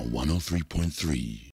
on 103.3.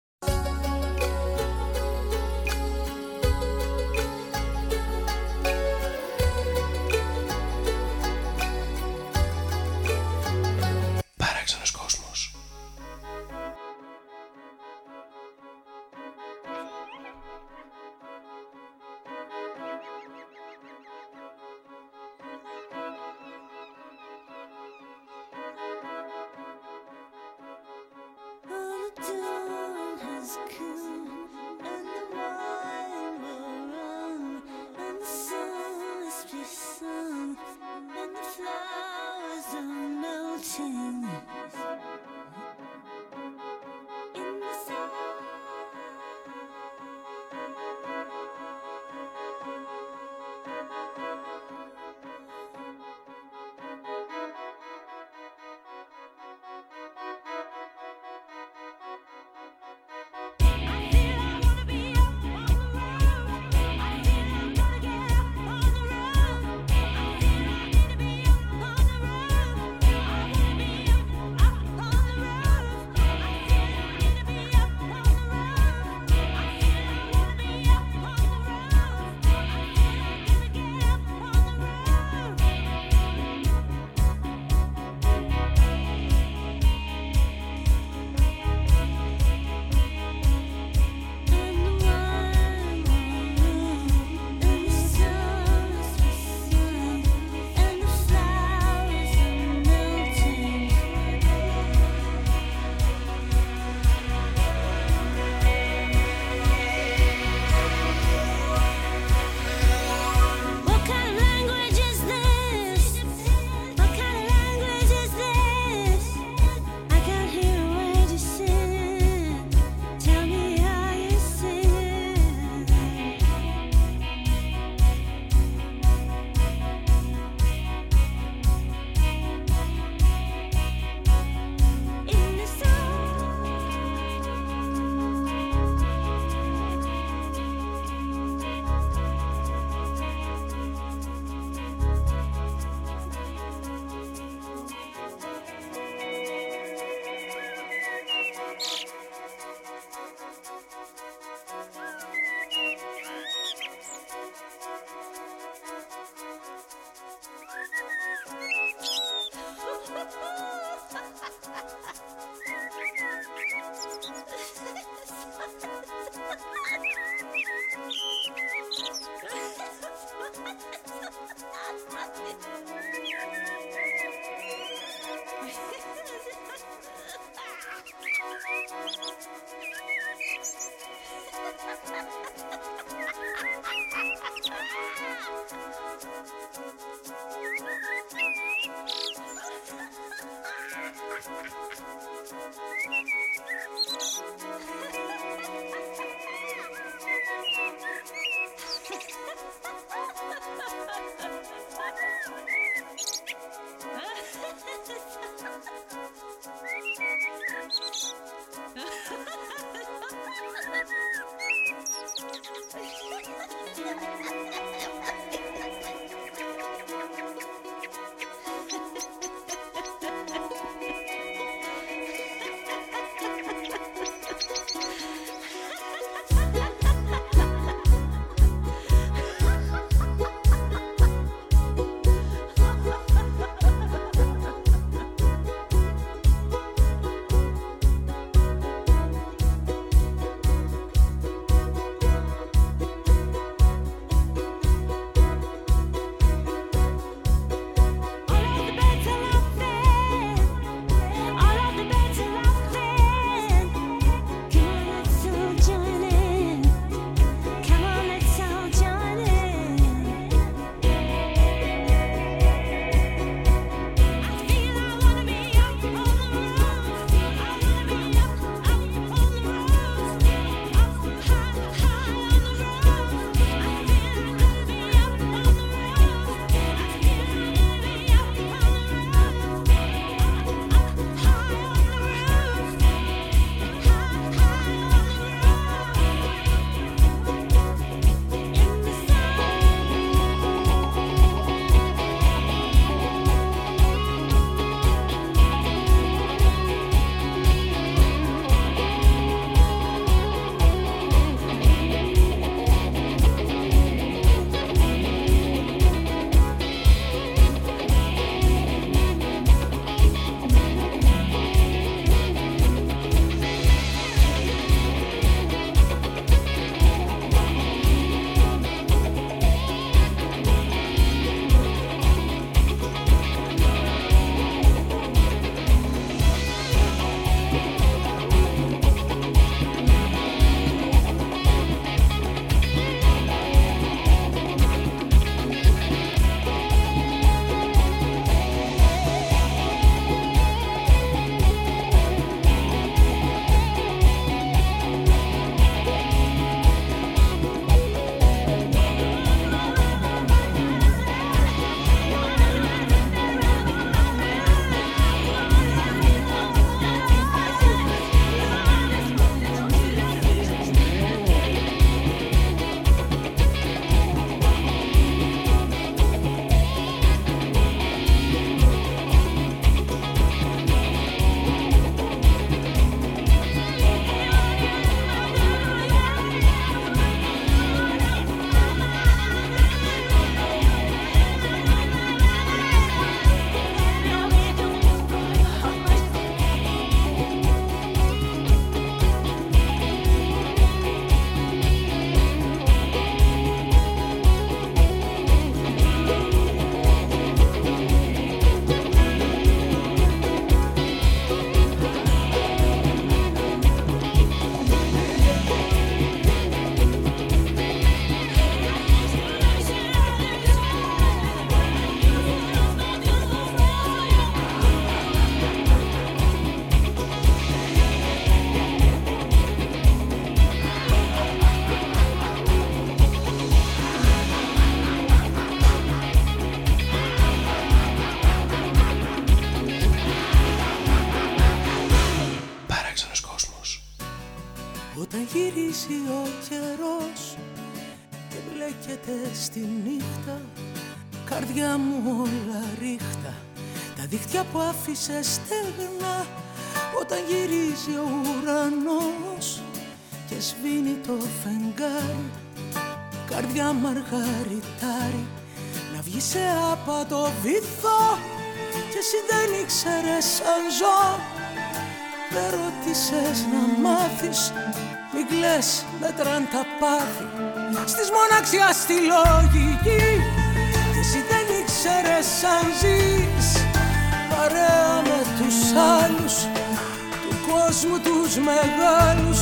Καρδιά μου όλα ρίχτα. Τα δίχτυα που άφησε στεγνά Όταν γυρίζει ο ουρανός Και σβήνει το φεγγάρι. Καρδιά μαργαριτάρι Να βγει σε άπατο βυθό Και εσύ δεν ήξερες αν ζω. Δεν ρώτησες να μάθεις Μην κλαις μετράν τα πάθη. Στις μοναξιάς στη λογική εσύ δεν ήξερες αν ζεις Παρέα με τους άλλους Του κόσμου τους μεγάλους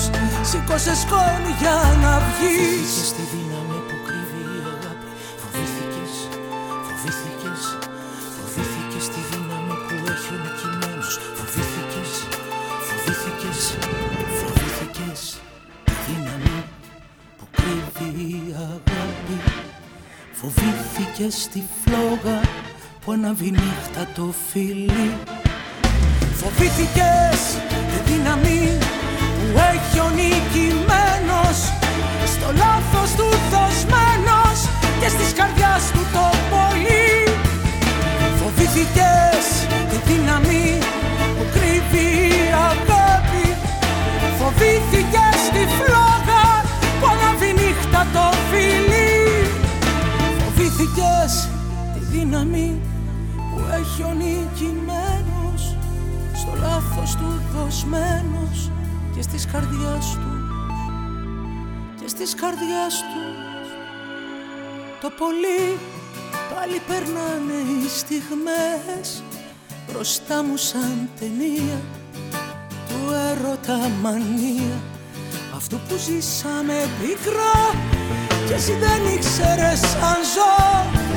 Σήκωσες σκόνη για να βγεις. Φοβήθηκες τη δύναμη που κρύβει η αγάπη. Φοβήθηκες, φοβήθηκες Φοβήθηκες τη δύναμη που έχει ο νικημένος Φοβήθηκες, φοβήθηκες Φοβήθηκες τη δύναμη που κρύβει η αγάπη. Φοβήθηκες στη φλόγα που αναβεί νύχτα το φίλι. Φοβήθηκες τη δύναμη που έχει ο νικημένος Στο λάθος του δοσμένος και στις καρδιάς του το πολύ. Φοβήθηκες τη δύναμη που κρύβει η αγάπη. Φοβήθηκες τη φλόγα που αναβεί νύχτα το φίλι. Φοβήθηκες τη δύναμη που έχει ο νικημένος Στο λάθος του δοσμένος και στις καρδιάς του. Και στις καρδιάς του. Το πολύ πάλι περνάνε οι στιγμές. Μπροστά μου σαν ταινία του έρωτα μανία. Αυτού που ζήσαμε πικρά κι εσύ δεν ήξερες αν ζω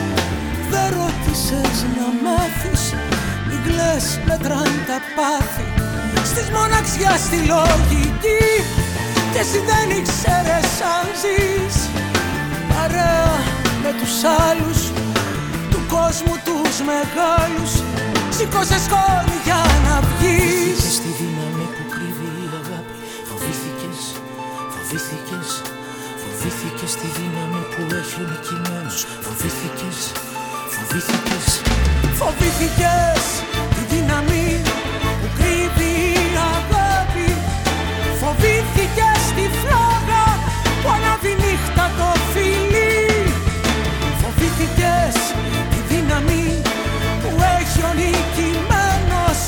Δεν ρώτησες να μάθεις. Μην κλαις μετράν τα πάθη. Στις μοναξιάς στη λογική Κι εσύ δεν ήξερες αν ζεις. Παρέα με τους άλλους Του κόσμου τους μεγάλους. Σήκωσε σκόνη για να βγεις. Φοβήθηκες τη δύναμη που κρύβει η αγάπη. Φοβήθηκες, φοβήθηκες Φοβήθηκες τη δύναμη που έχει ο νικημένος Φοβήθηκες, φοβήθηκες Φοβήθηκες τη δύναμη που κρύβει η αγάπη. Φοβήθηκες τη φλόγα που ανάβει νύχτα το φιλί. Φοβήθηκες τη δύναμη που έχει ο νικημένος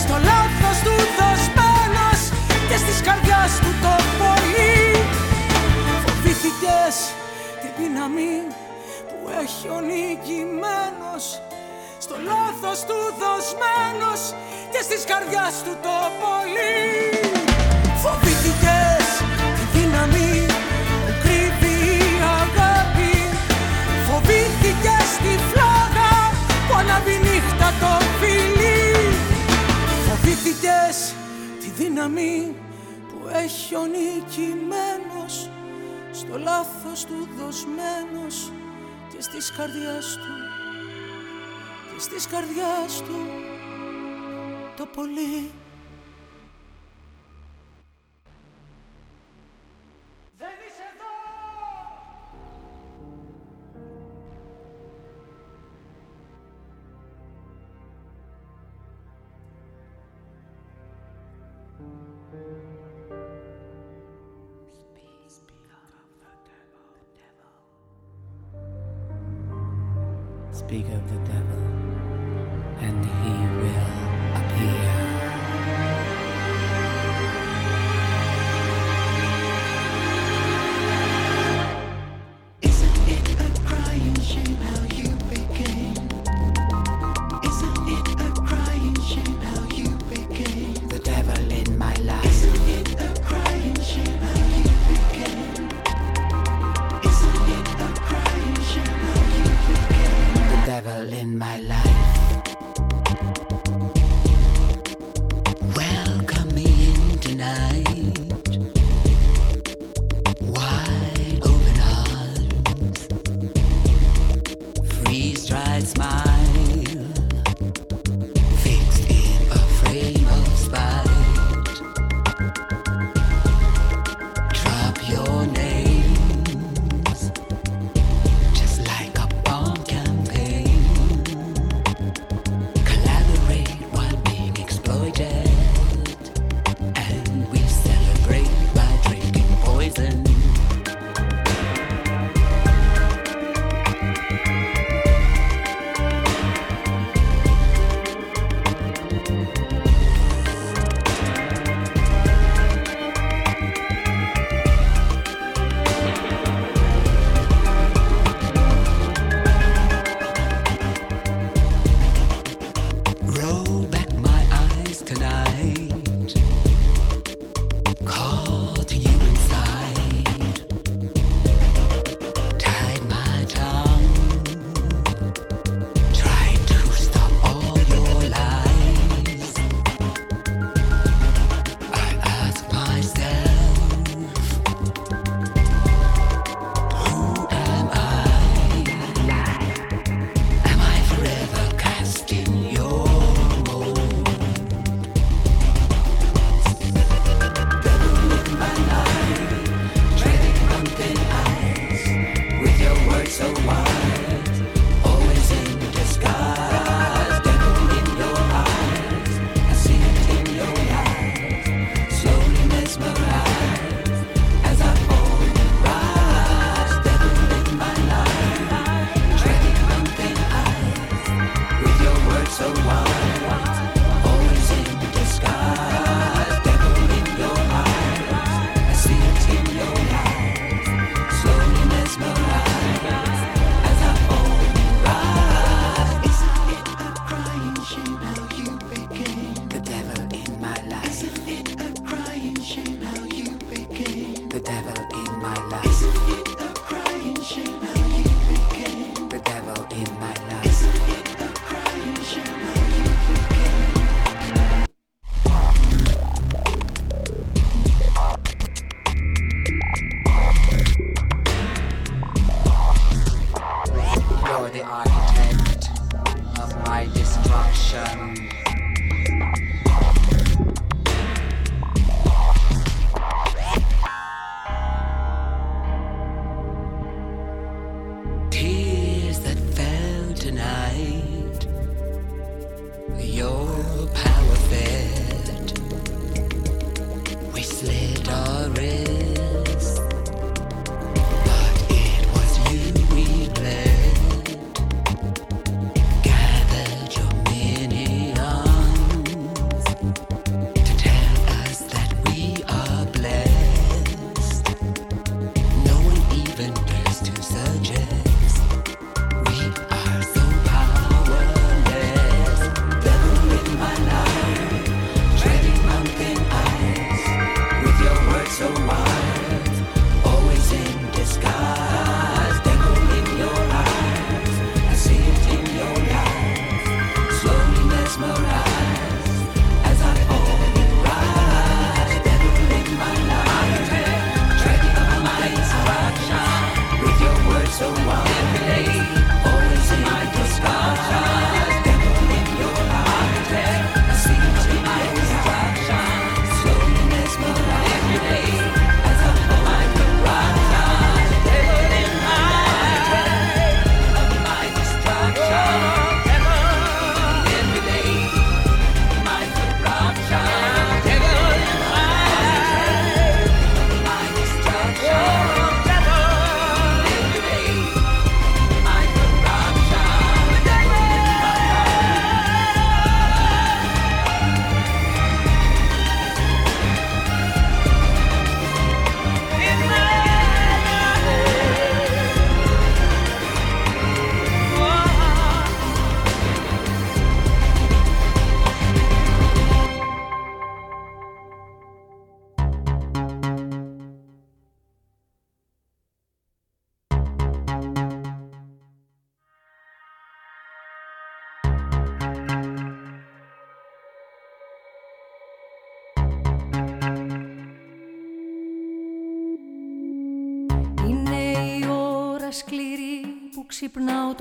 Στο λάθος του δοσμένος και στις καρδιάς του το πολύ Φοβήθηκες τη δύναμη που έχει ο νικημένος Στο λάθος του δοσμένος και στις καρδιάς του το πολύ. Φοβήθηκες τη δύναμη που κρύβει η αγάπη. Φοβήθηκες τη φλόγα που ανάβει νύχτα το φιλί. Φοβήθηκες τη δύναμη που έχει ο νικημένος στο λάθος του δοσμένος και στις καρδιάς του και στις καρδιάς του το πολύ Speak of the devil,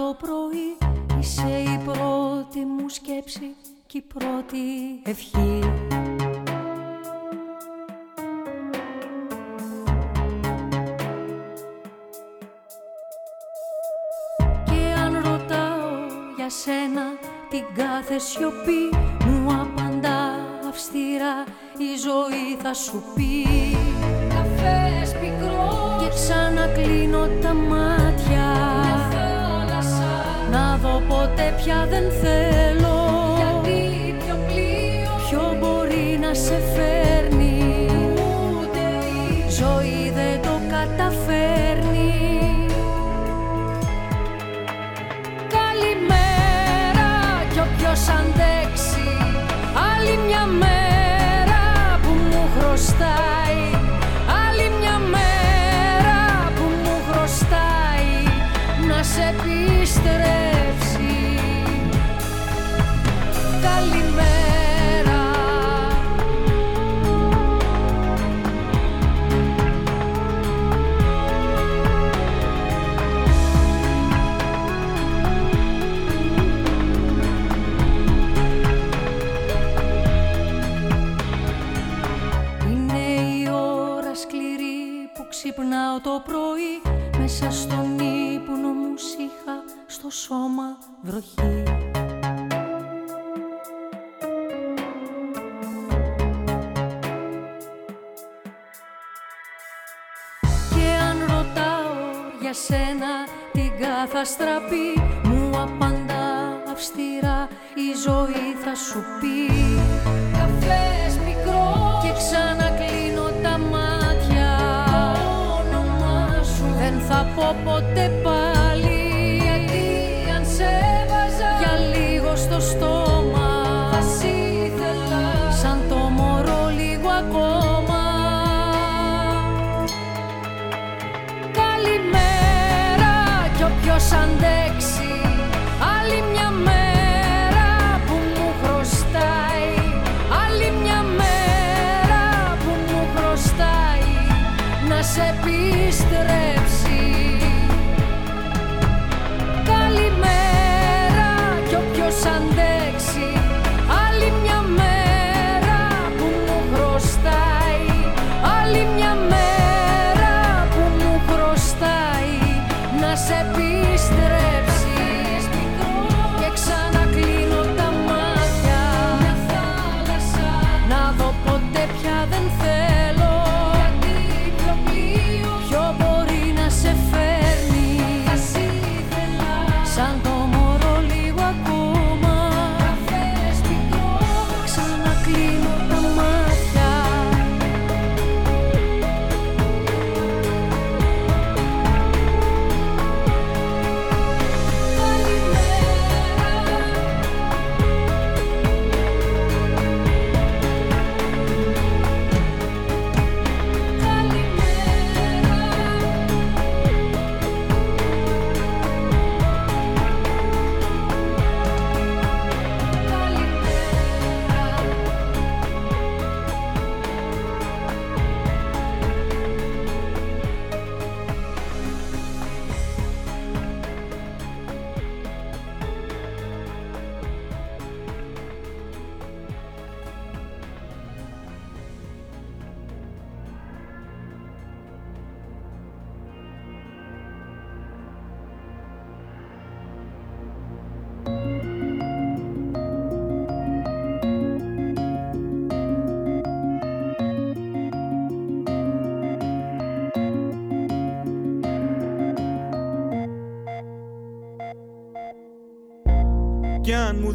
το πρωί, είσαι η πρώτη μου σκέψη και η πρώτη ευχή. Και αν ρωτάω για σένα την κάθε σιωπή μου απαντά αυστηρά η ζωή θα σου πει. Καφές πικρός. Και ξανακλίνω τα μάτια ποτέ πια δεν θέλω σώμα βροχή Και αν ρωτάω για σένα την καθαστραπή Μου απαντά αυστηρά η ζωή θα σου πει Καφές μικρός και ξανακλίνω τα μάτια. Το όνομά σου δεν θα πω ποτέ πάλι στο στόμα. Θα σ' ήθελα. Σαν το μωρό λίγο ακόμα. Καλημέρα κι όποιος αντέξει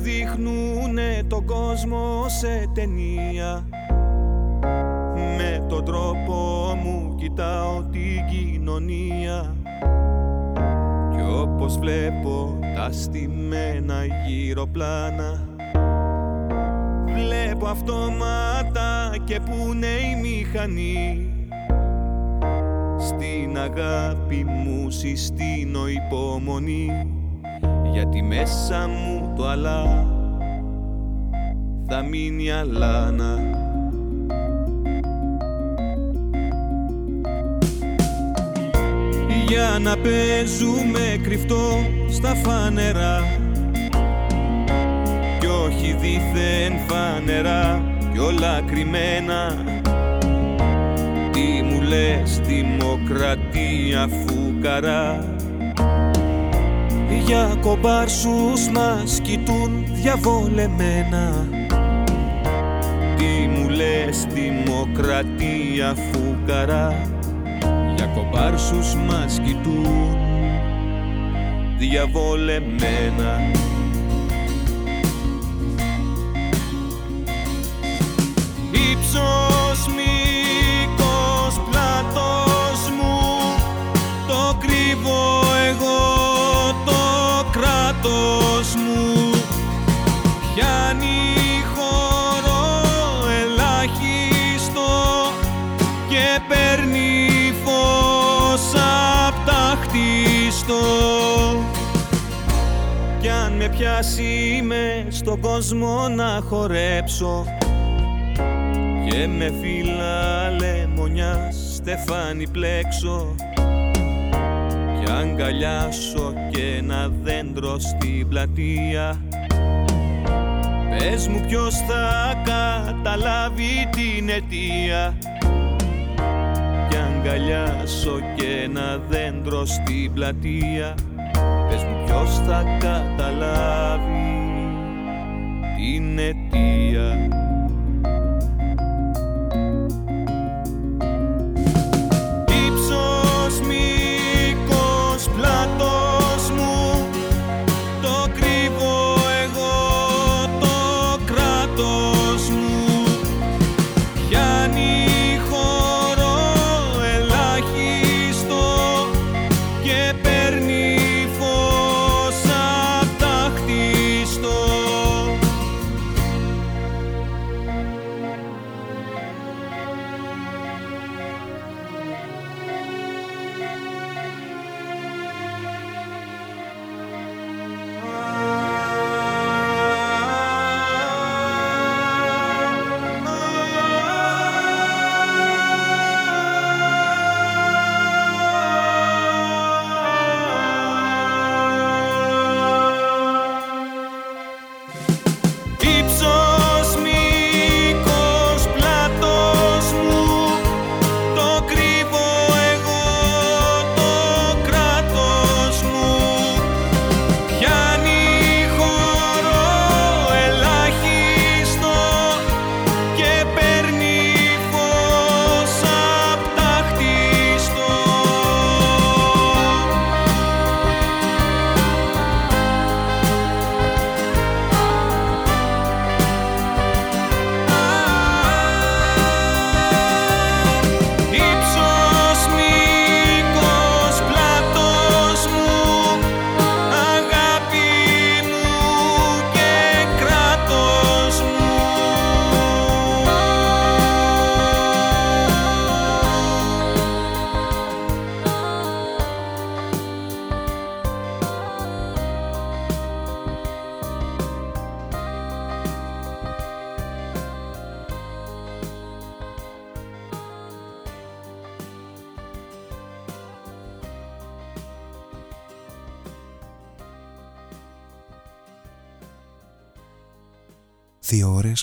δείχνουνε τον κόσμο σε ταινία. Με τον τρόπο μου κοιτάω την κοινωνία. Κι όπως βλέπω τα στημένα γύρω πλάνα Βλέπω αυτόματα και που είναι η μηχανή. Στην αγάπη μου συστήνω υπομονή γιατί μέσα μου το αλλά. Θα μείνει αλάνα Για να παίζουμε κρυφτό στα φανερά. Κι όχι δίθεν φανερά κι όλα κρυμμένα. Τι μου λες δημοκρατία φουκαρά για κομπάρσους μας κοιτούν διαβολεμένα. Τι μου λες δημοκρατία φουκαρά Για κομπάρσους μας κοιτούν διαβολεμένα. Ύψος, πιάσει με στον κόσμο να χορέψω. Και με φύλλα λεμονιά στεφάνι πλέξω. Κι αγκαλιάσω και ένα δέντρο στην πλατεία. Πες μου ποιος θα καταλάβει την αιτία. Κι αγκαλιάσω και ένα δέντρο στην πλατεία Πες μου ποιος θα καταλάβει την αιτία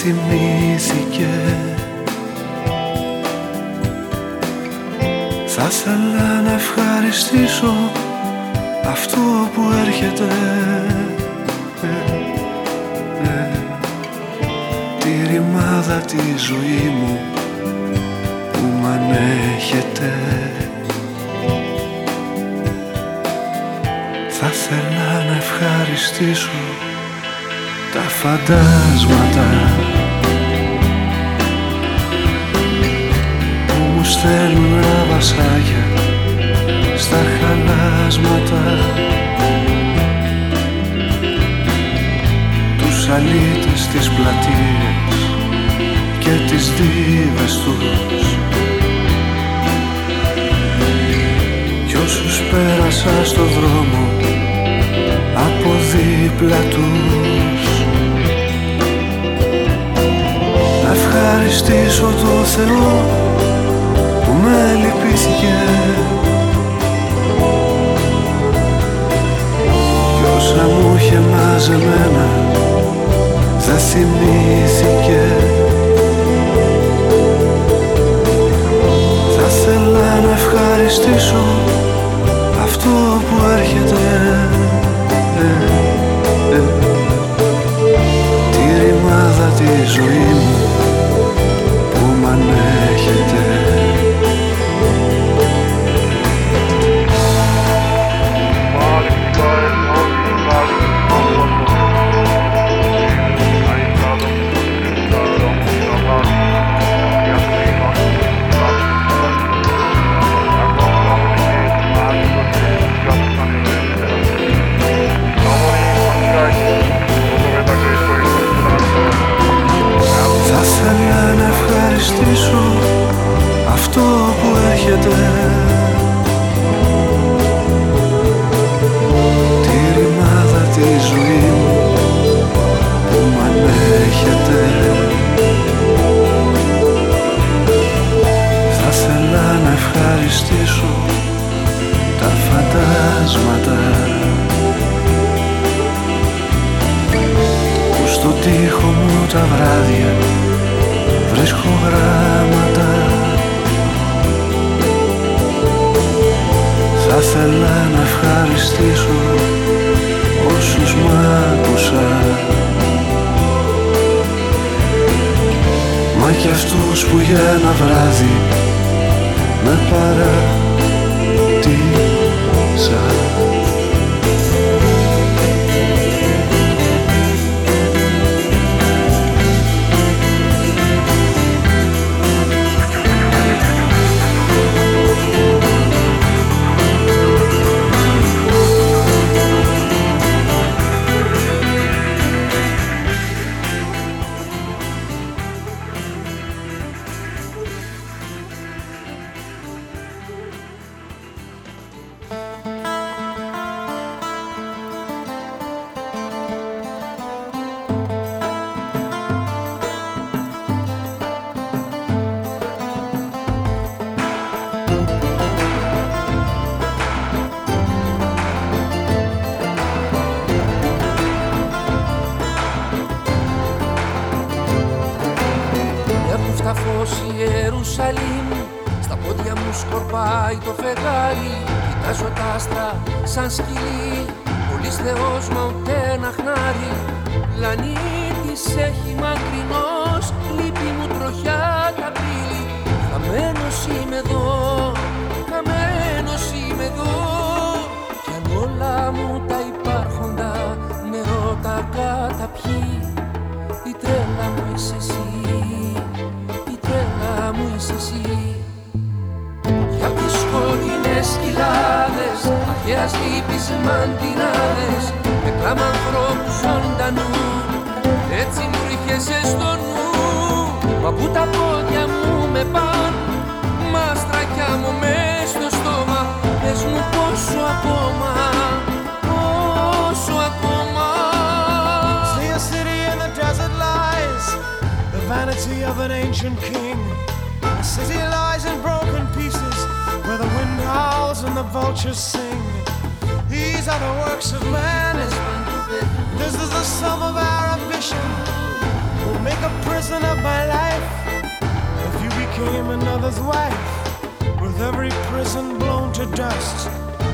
Θυμήθηκε. Θα ήθελα να ευχαριστήσω αυτό που έρχεται. Τη ρημάδα τη ζωή μου που μ' ανέχεται. Θα ήθελα να ευχαριστήσω τα φαντάσματα στέλνουν βασάγια στα χαλάσματα τους αλήτες τις πλατείες και τις δίβες τους. Κι όσους πέρασα στο δρόμο από δίπλα τους. Να ευχαριστήσω το Θεό που με λυπήθηκε Κι όσα μου είχε μαζεμένα δεν θυμήθηκε. Θα ήθελα να ευχαριστήσω αυτό που έρχεται. Τη ρημάδα τη ζωή μου φαντάσματα που στο τοίχο μου τα βράδια βρίσκω γράμματα. Θα ήθελα να ευχαριστήσω όσους μ' άκουσαν. Μα κι αυτούς που για ένα βράδυ με παρατήσαν πλανήτης έχει μακρινός Λύπη μου τροχιά τα πύλη. Χαμένος είμαι εδώ, χαμένος είμαι εδώ. Κι αν όλα μου τα υπάρχοντα νερό τα καταπιεί Η τρέλα μου είσαι εσύ, η τρέλα μου είσαι εσύ. Για τις σκοτεινές κοιλάδες, αρχαίας τύπης μαντινάδες με κλάμα ανθρώπους ζωντανούς. Έτσι μου ρίχεσαι στο νου Μα που τα πόδια μου με παν Μαστρακιά μου μες στο στόμα Πες μου πόσο ακόμα Πόσο ακόμα See a city in the desert lies, the vanity of an ancient king. A city lies in broken pieces, where the wind howls and the vultures sing. These are the works of man. This is the sum of our ambition. Will make a prison of my life. If you became another's wife, with every prison blown to dust,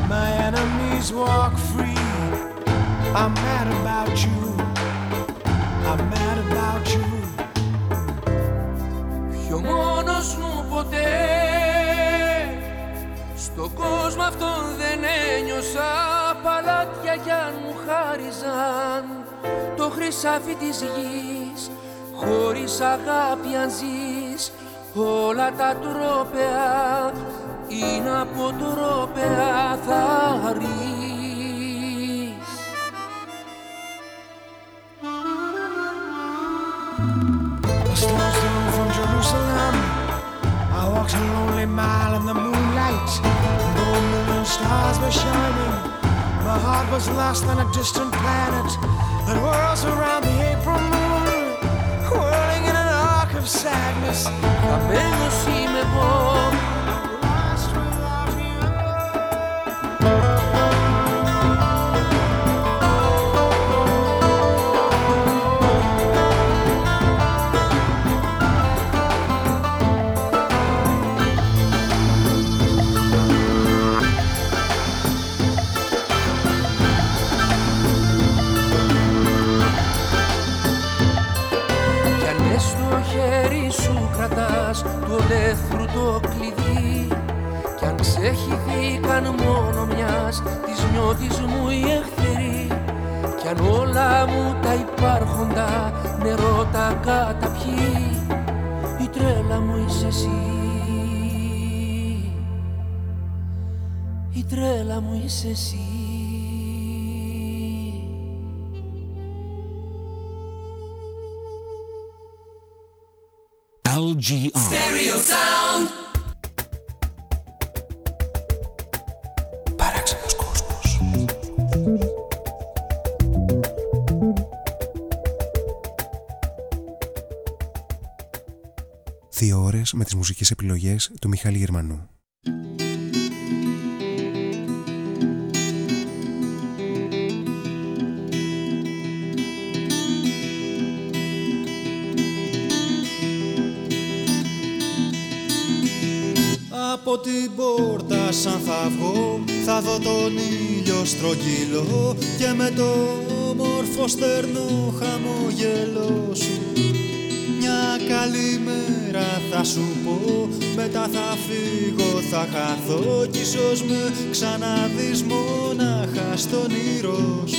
my enemies walk free. I'm mad about you. I'm mad about you. Πιο μόνος μου ποτέ Στον κόσμο αυτόν δεν ένιωσα Παλάτια κι αν μου χάριζαν Το χρυσάφι της γης Χωρίς αγάπη αν ζεις Όλα τα τρόπαια Είναι από τρόπαια θα ρεις A stone's throw from Jerusalem. I walked a lonely mile in the moonlight. Though a million stars were shining, My heart was lost on a distant planet that whirls around the April moon, whirling in an arc of sadness. Familia si me voy. Το κλειδί. Κι αν ξέχυθηκαν μόνο μιας της νιώτης μου οι εχθροί Κι αν όλα μου τα υπάρχοντα νερό τα καταπιεί Η τρέλα μου είσαι εσύ. Η τρέλα μου είσαι εσύ LGR. Παράξενος κόσμος. Δύο ώρες με τις μουσικές επιλογές του Μιχάλη Γερμανού. Από την πόρτα σαν θα βγω Θα δω τον ήλιο στρογγυλό Και με το όμορφο στερνό χαμογελό σου Μια καλή μέρα θα σου πω Μετά θα φύγω θα χαθώ Κι ίσως με ξαναδείς μόναχα στον ήρω σου.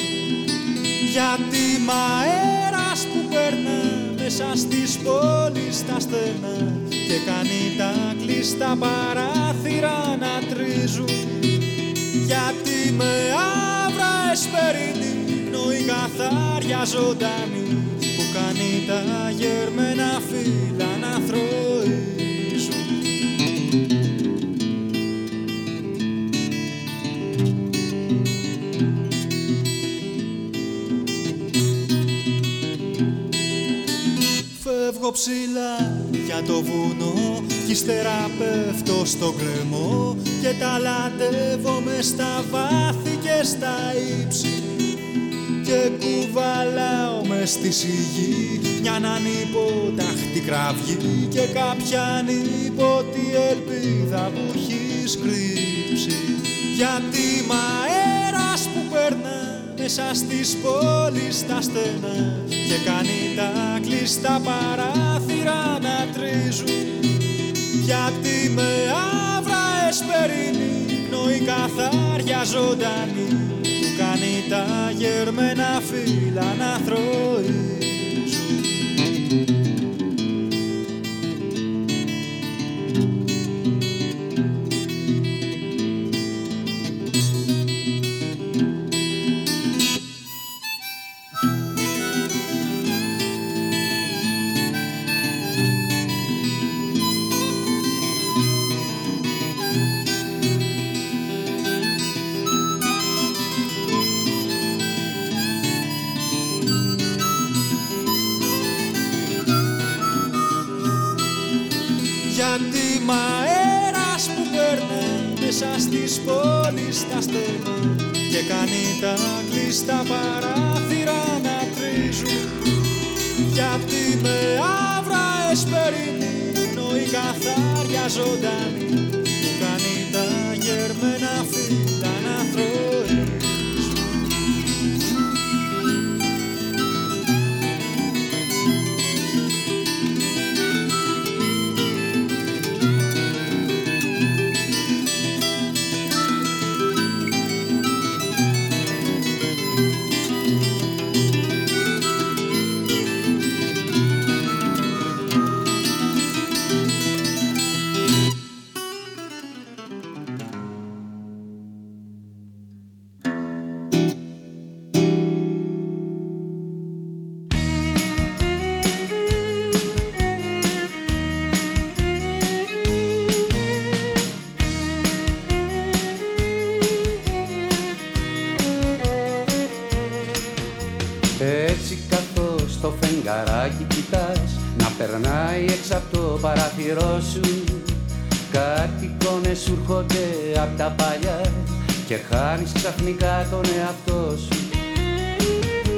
Γιατί μ' αέρας που περνά μέσα στις πόλεις τα στενά και κάνει τα κλειστά παράθυρα να τρίζουν. Γιατί με άβρα εσπερινή νοή καθάρια ζωντανή που κάνει τα γερμένα φύλλα να θροίζουν. Φεύγω ψηλά για το βουνό. Κι ύστερα πέφτω στο κρεμό και τα μες στα βάθη και στα ύψη. Και κουβαλάω μες στη σιγή μια ανυποταχτή κραυγή και κάποια ανίποτη ελπίδα που έχει κρύψει γιατί μ' αέρας που περνά μέσα στις πόλεις τα στενά και κάνει τα κλειστά παράθυρα να τρίζουν. Γιατί με άβρα εσπερινή πνοή καθάρια ζωντανή που κάνει τα γερμένα φύλλα να θροίζουν καθάρια ζωντανή το φεγγαράκι κοιτάς Να περνάει έξω από το παράθυρό σου. Κάτι εικόνες σου έρχονται απ' τα παλιά Και χάνεις ξαφνικά τον εαυτό σου.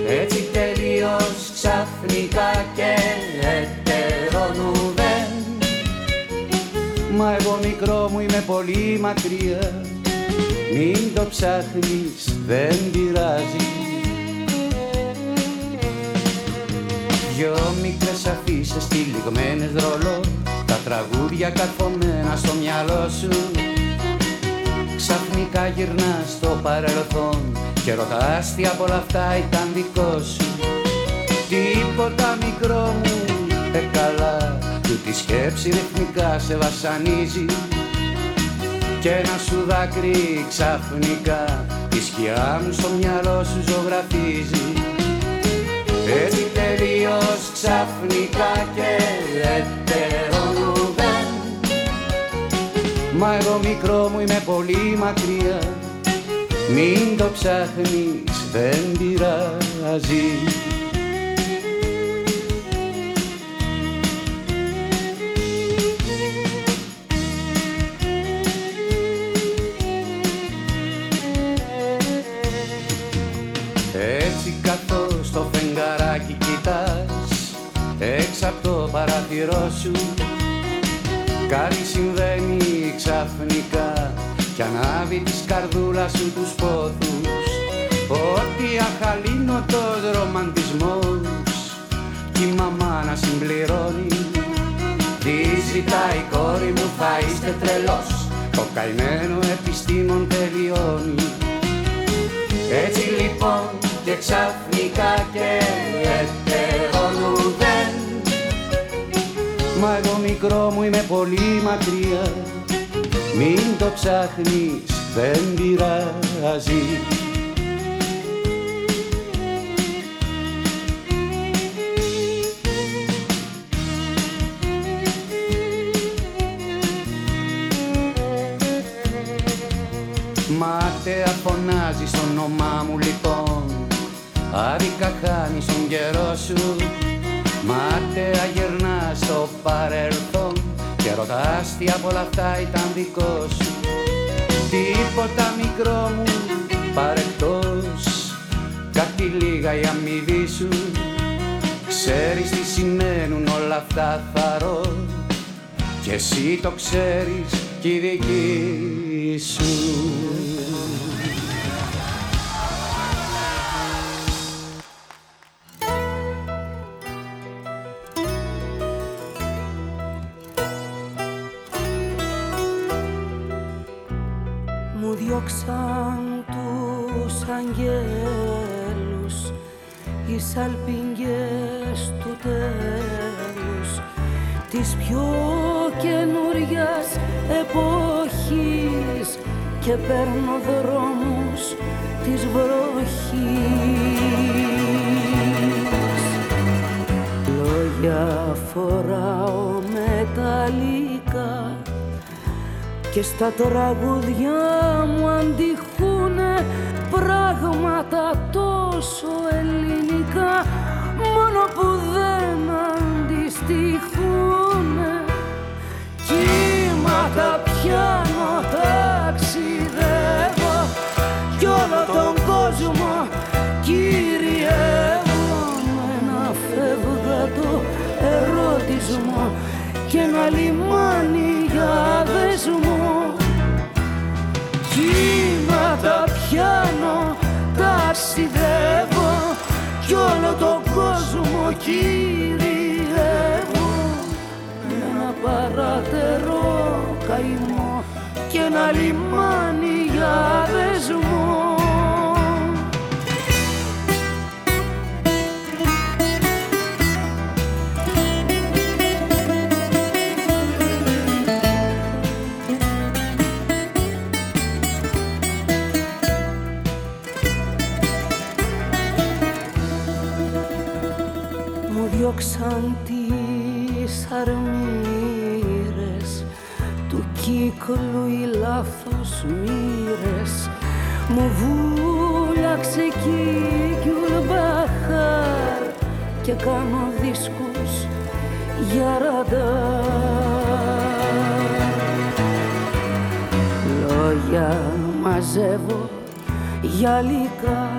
Έτσι τελείως ξαφνικά και ετερονουδέν Μα εγώ μικρό μου είμαι πολύ μακριά. Μην το ψάχνεις, δεν πειράζει Δυο μικρές αφήσεις τυλιγμένες ρολό. Τα τραγούδια καρφωμένα στο μυαλό σου. Ξαφνικά γυρνάς στο παρελθόν Και ρωτάς τι από όλα αυτά ήταν δικό σου. Τίποτα μικρό μου ε καλά Του τη σκέψη ρυθμικά σε βασανίζει. Και ένα σου δάκρυ ξαφνικά τη σκιά μου στο μυαλό σου ζωγραφίζει έτσι τελείως ξαφνικά και ετερονουδέν Μα εγώ μικρό μου είμαι πολύ μακριά. Μην το ψάχνεις δεν πειράζει παράθυρό σου. Κάτι συμβαίνει ξαφνικά. Κι ανάβει της καρδούλας σου τους πόθους Ότι αχαλήνοτος ρομαντισμός Κι η μαμά να συμπληρώνει. Τι ζητάει η κόρη μου θα είστε τρελός. Το καημένο επιστήμον τελειώνει. Έτσι λοιπόν και ξαφνικά και ετερονουδέν Μα εγώ μικρό μου είμαι πολύ μακριά. Μην το ψάχνεις δεν πειράζει. Μάταια φωνάζεις το όνομά μου λοιπόν. Άδικα χάνεις τον καιρό σου. Μάταια γυρνάς στο παρελθόν Και ρωτάς τι από όλα αυτά ήταν δικός σου. Τίποτα μικρό μου παρεκτός Κάτι λίγα η αμοιβή σου. Ξέρεις τι σημαίνουν όλα αυτά θαρώ Και εσύ το ξέρεις κι η δική σου σαλπιγγές του τέλους της πιο καινούριας εποχής. Και παίρνω δρόμους της βροχής. Λόγια φοράω μεταλλικά και στα τραγούδια μου αντιχούνε πράγματα τόσο ελληνικά μόνο που δεν αντιστοιχούνε. Κύματα πιάνω ταξιδεύω κι όλο τον κόσμο κυριεύω με ένα φεύγατο ερώτησμό και ένα λιμάνι κόσμο κυριεύω με ένα παράτερο καημό και ένα λιμάνι για δεσμό αρμύρες του κύκλου οι λάθος μοίρες. Μου βούλαξε εκεί Γκιουλμπαχάρ και κάνω δίσκους για ραντάρ. Λόγια μαζεύω γυαλικά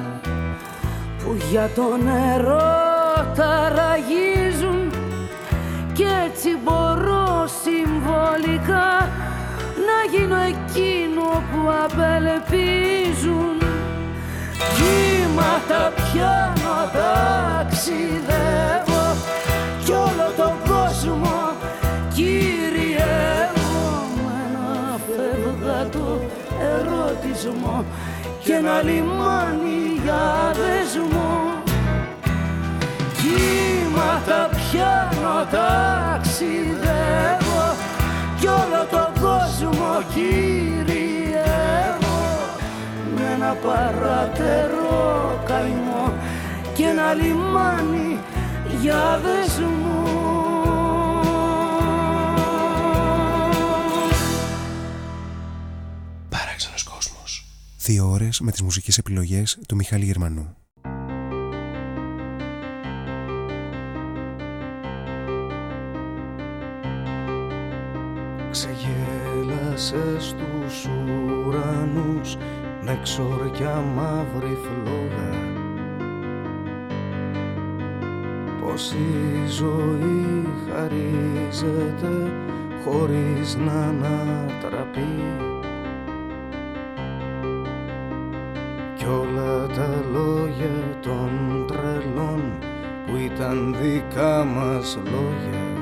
που για το νερό ταραγίζουν και έτσι μπορώ συμβολικά να γίνω εκείνο που απελπίζουν. Κύματα πιάνω ταξιδεύω κι όλο τον κόσμο κυριεύω με ένα φεύγατο ερώτησμό και ένα λιμάνι για δεσμό κύματα πιάνω ταξιδεύω κι όλο τον κόσμο κυριεύω με ένα παράτερο καημό και ένα λιμάνι για δεσμό Παράξενος κόσμος. Δύο ώρες με τις μουσικές επιλογές του Μιχάλη Γερμανού. Ξεγέλασε στους ουρανούς με ξοριά μαύρη φλόγα. Πως η ζωή χαρίζεται χωρίς να ανατραπεί. Κι όλα τα λόγια των τρελών που ήταν δικά μας λόγια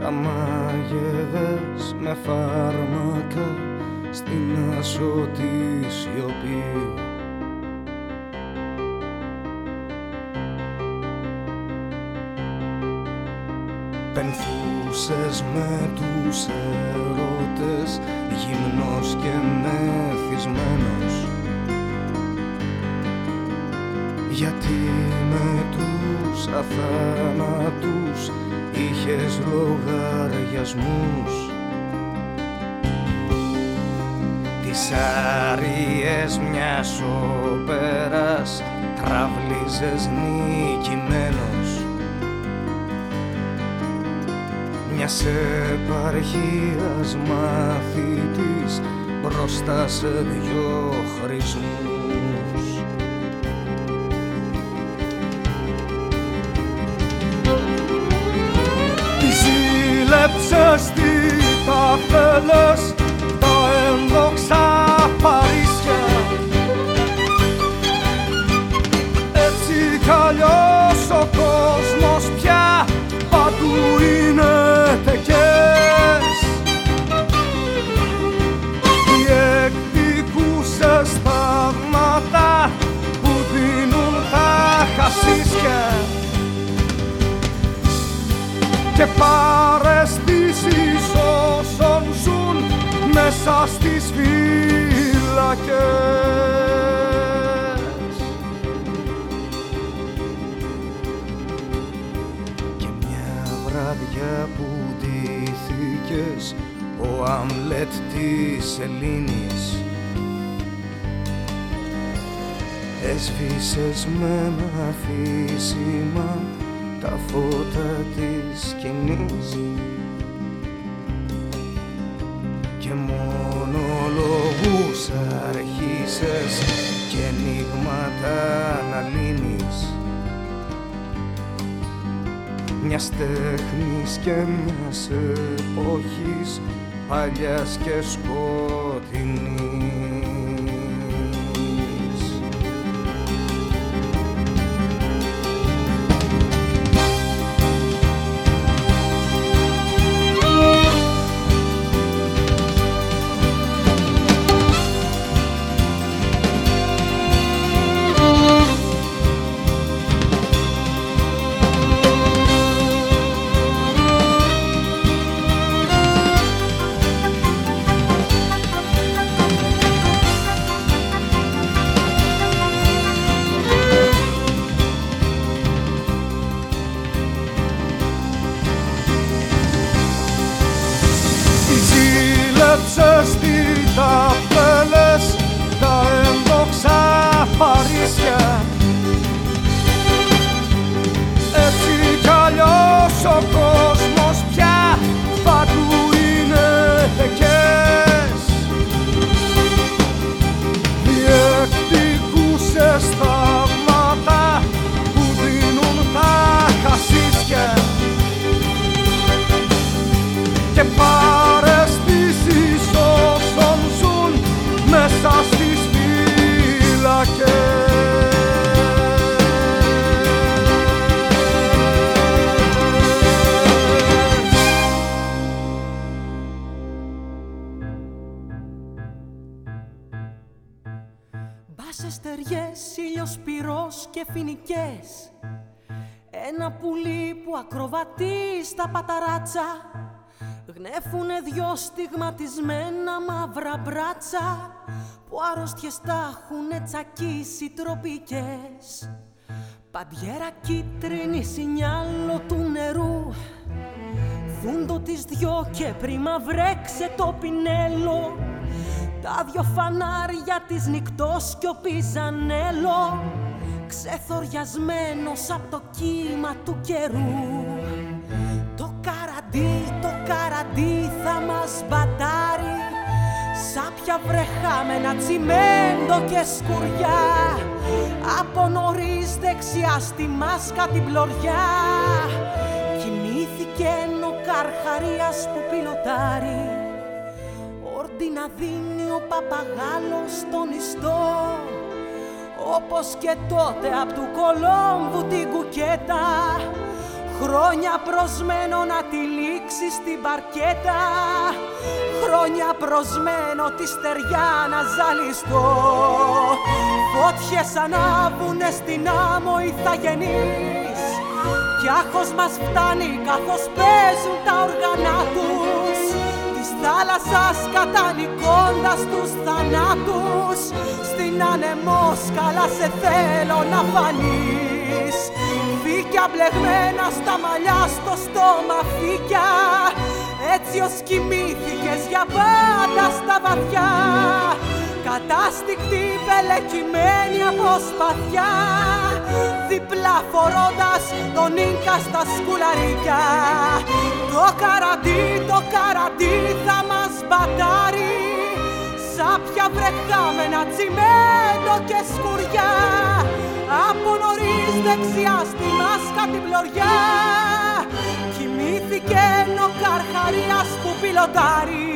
τα μάγεδες με φάρμακα στην ασωτή σιωπή. Πενθούσες με τους ερώτες γυμνός και μεθυσμένος. Γιατί με τους αθάνατους είχες λογαριασμούς. Τις άριες μιας όπερας τραβλίζες νικημένος. Μιας επαρχίας μαθητής μπροστά σε δυο χρησμούς ψεστή τα φέλες τα ενδόξα Παρίσια. Έτσι κι αλλιώς ο κόσμος πια παντού είναι τεκές. Διεκδικούσες θαύματα που δίνουν τα χασίσκια και πάρες μέσα στις φύλακες Και μια βράδια που ντύθηκες ο Αμλέτ της Ελλήνης. Έσβησες με ένα αφήσιμα τα φώτα της σκηνής ενίγματα να λύνεις μιας τέχνης και μιας εποχής παλιάς και σκοτεινής ακροβατεί στα παταράτσα Γνέφουνε δυο στιγματισμένα μαύρα μπράτσα Που άρρωστιες τα έχουνε τσακίσει τροπικές. Παντιέρα κίτρινη σινιάλο του νερού Φούντο τις δυο και πρίμα βρέξε το πινέλο. Τα δυο φανάρια της νυχτός κι ο πιζανέλο Ξεθοριασμένος απ' το κύμα του καιρού. Το καραντί, το καραντί θα μας μπατάρει. Σάπια βρεχάμενα τσιμέντο και σκουριά. Από νωρίς δεξιά στη μάσκα την πλωριά. Κοιμήθηκε ο καρχαρίας που πιλωτάρει. Όρντι να δίνει ο παπαγάλος στον ιστό όπως και τότε απ' του Κολόμβου την κουκέτα Χρόνια προσμένο να τη λήξεις στην παρκέτα Χρόνια προσμένο τη στεριά να ζαλιστώ. Φώτιες ανάβουνε στην άμμο οι θαγενείς Κι άχος μας φτάνει καθώς παίζουν τα όργανα τους. Της θάλασσας κατανικώντας τους θανάτους. Στην ανεμόσκαλα σε θέλω να φανείς. Φύκια μπλεγμένα στα μαλλιά στο στόμα φύκια. Έτσι ως κοιμήθηκες για πάντα στα βαθιά Κατάστηκτη πελεκυμένη από σπαθιά. Διπλά φορώντας τον Ίνκα στα σκουλαρίκια. Το καραντί, το καραντί θα μας μπατάρει. Σάπια βρεχάμενα τσιμέντο και σκουριά. Από νωρίς δεξιά στη μάσκα την πλωριά Κοιμήθηκε ο καρχαρίας που πιλωτάρει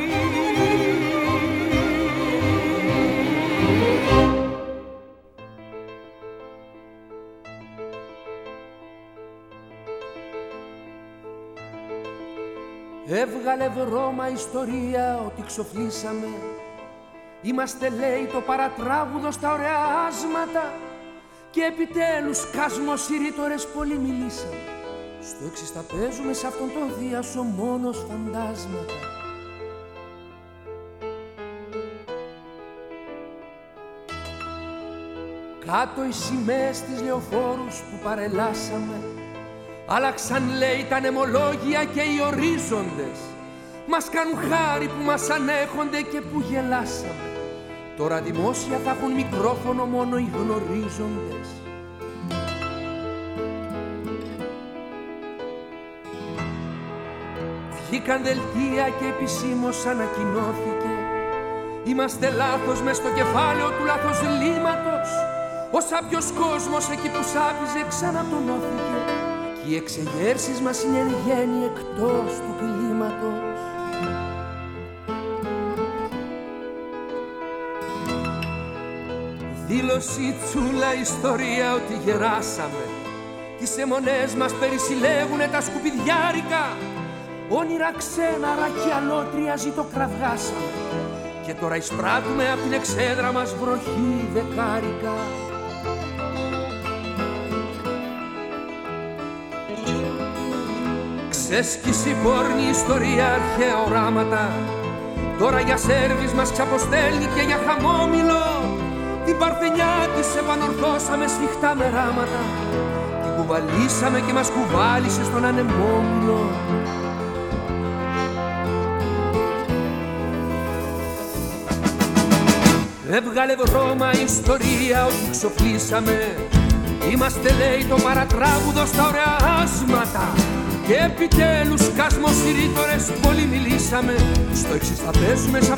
Έβγαλε βρώμα ιστορία ότι ξοφλήσαμε Είμαστε λέει το παρατράγουδο στα ωραία άσματα. Και επιτέλους κάσμος οι ρήτορες πολύ μιλήσαμε. Στο έξι τα παίζουμε σε αυτόν τον διάσο μόνος φαντάσματα Κάτω οι σημαίες της λεωφόρους που παρελάσαμε Άλλαξαν λέει τα νεμολόγια και οι ορίζοντες. Μας κάνουν χάρη που μας ανέχονται και που γελάσαμε. Τώρα δημόσια θα έχουν μικρόφωνο μόνο οι γνωρίζοντες. Βγήκαν δελτία και επισήμως ανακοινώθηκε. Είμαστε λάθος μες στο κεφάλαιο του λάθος λύματος Ο σάπιος κόσμος εκεί που σάπιζε ξανατονώθηκε Και οι εξεγέρσεις μας είναι εν γέννη εκτός του κλίματος. Δήλωση τσούλα ιστορία ότι γεράσαμε. Τις αιμονές μας περισυλλεύουνε τα σκουπιδιάρικα. Όνειρα ξένα και αλότρια ζητοκραυγάσαμε Και τώρα εισπράττουμε απ' την εξέδρα μας βροχή δεκάρικα Ξέσκηση πόρνη ιστορία αρχαία οράματα Τώρα για σέρβις μας ξαποστέλνει και για χαμόμηλο. Την παρθενιά της επανορθώσαμε σφιχτά μεράματα Την κουβαλήσαμε και μας κουβάλισε στον ανεμόμηλο Έβγαλε βρώμα ιστορία ότι ξοφλήσαμε Είμαστε λέει το παρατράγουδο στα ωραία άσματα Και επιτέλους κασμοσυρίτορες πολύ μιλήσαμε. Στο εξής θα παίζουμε σαν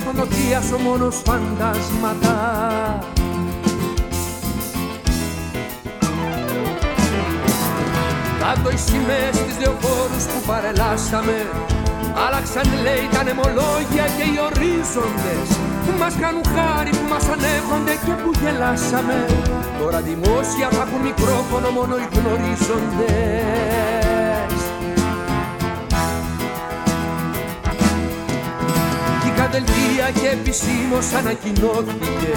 ο μόνος φαντάσματα Κάτω οι σημαίες της λεωφόρους που παρελάσαμε. Άλλαξαν λέει τα νεμολόγια και οι ορίζοντες. Που μας κάνουν χάρη, που μας ανέχονται και που γελάσαμε. Τώρα δημόσια θα έχουν μικρόφωνο μόνο οι γνωρίζοντες Η καδελτία και επισήμως ανακοινώθηκε.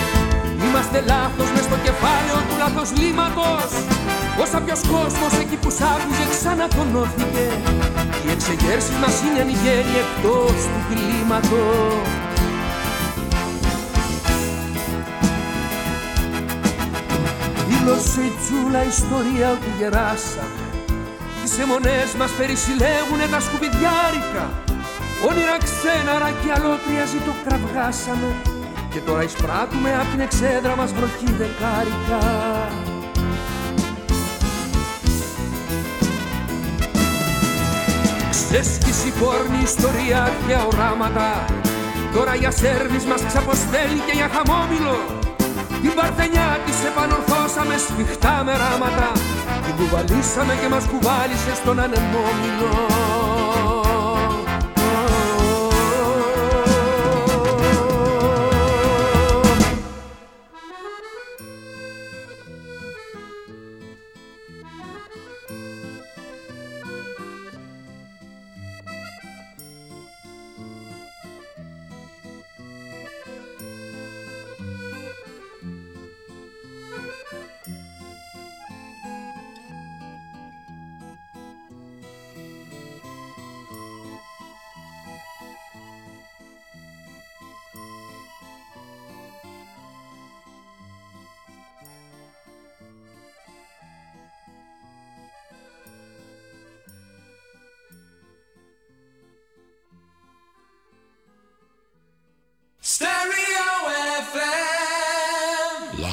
Είμαστε λάθος μες στο κεφάλαιο του λάθος λύματος. Ο σάπιος κόσμος εκεί που σ' ξανατονώθηκε Οι εξεγέρσεις μας είναι ανηγέροι εκτός του κλίματος. Δήλωσε η τσούλα ιστορία ότι γεράσαμε. Τις αιμονές μας περισυλλέγουνε τα σκουπιδιάρικα Όνειρα ξέναρα και αλότρια κραυγάσαμε Και τώρα εισπράττουμε απ' την εξέδρα μας βροχή δεκάρικα. Ξέσκηση πόρνη ιστορία αρχαία οράματα. Τώρα για σέρβις μας ξαποστέλει και για χαμόμηλο την παρθενιά της επανορθώσαμε σφιχτά με ράματα. Την κουβαλήσαμε και μας κουβάλισε στον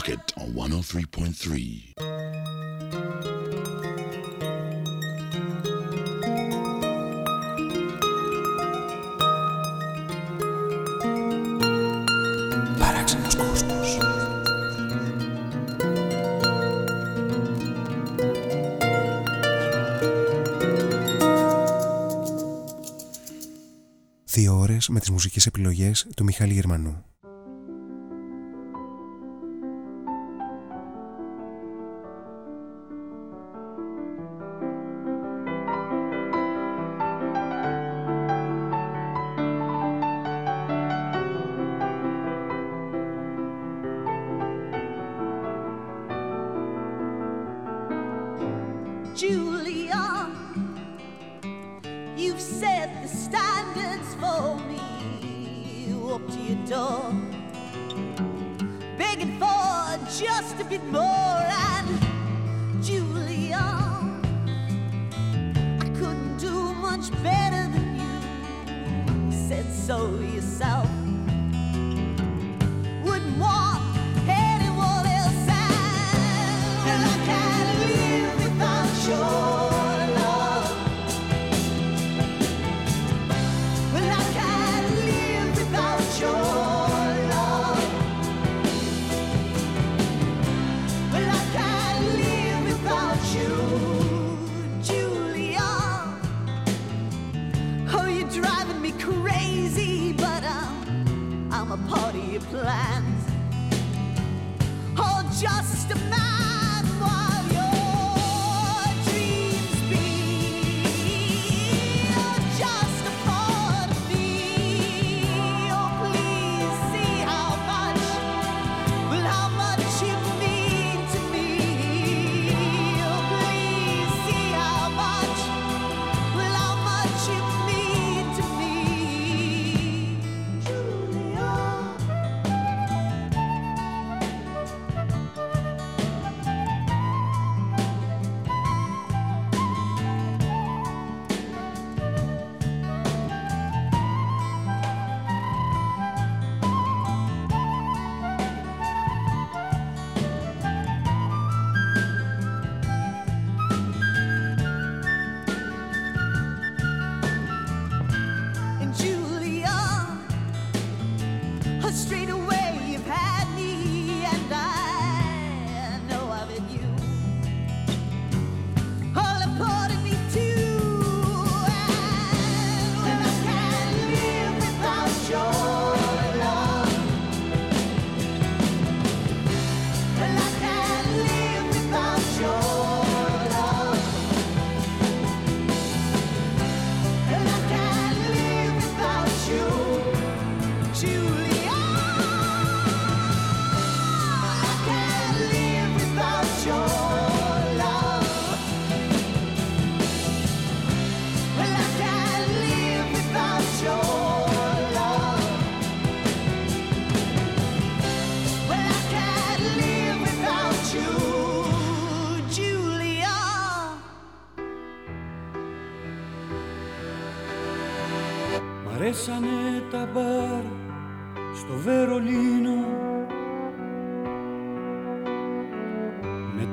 ανεμόμυλο on 103.3. Παράξενος κόσμος. Δύο ώρες με τις μουσικές επιλογές του Μιχάλη Γερμανού.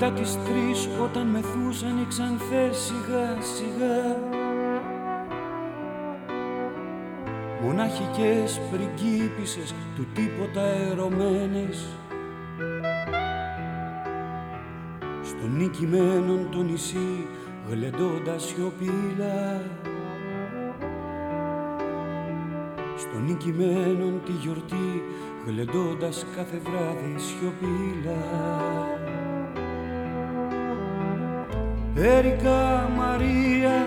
Μετά τις τρεις όταν μεθούσαν άνοιξαν θες σιγά σιγά Μοναχικές πριγκίπισες του τίποτα ερωμένες. Στον νικημένον το νησί γλεντώντας σιωπηλά. Στον νικημένον τη γιορτή γλεντώντας κάθε βράδυ σιωπηλά. Έρικα Μαρία,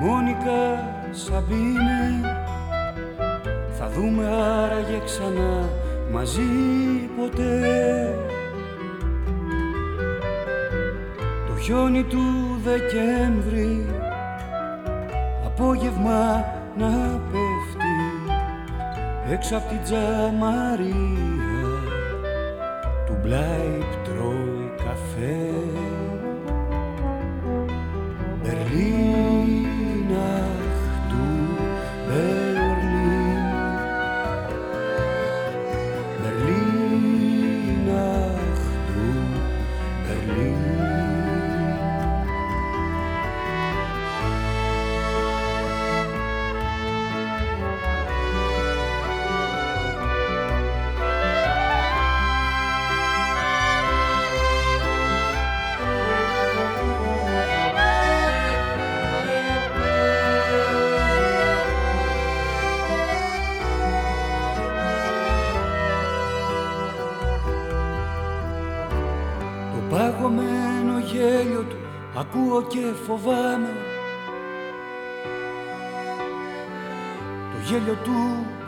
Μόνικα Σαμπίνε Θα δούμε άραγε ξανά μαζί ποτέ Το χιόνι του Δεκέμβρη Απόγευμα να πέφτει έξω από την τζαμαρία του μπλαϊτ.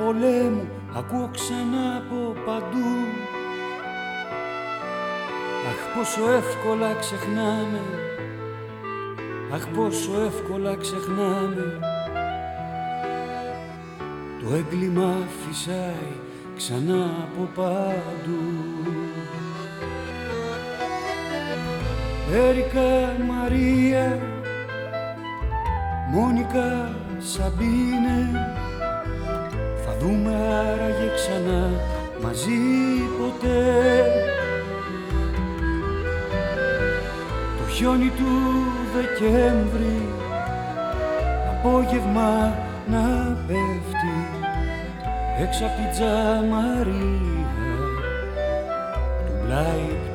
πολέμου ακούω ξανά από παντού. Αχ πόσο εύκολα ξεχνάμε Αχ πόσο εύκολα ξεχνάμε. Το έγκλημα φυσάει ξανά από παντού. Έρικα Μαρία Μόνικα Σαμπίνε δούμε άραγε ξανά μαζί ποτέ. Το χιόνι του Δεκέμβρη Απόγευμα να πέφτει έξω απ' την τζαμαρία. Του Μπλάιπ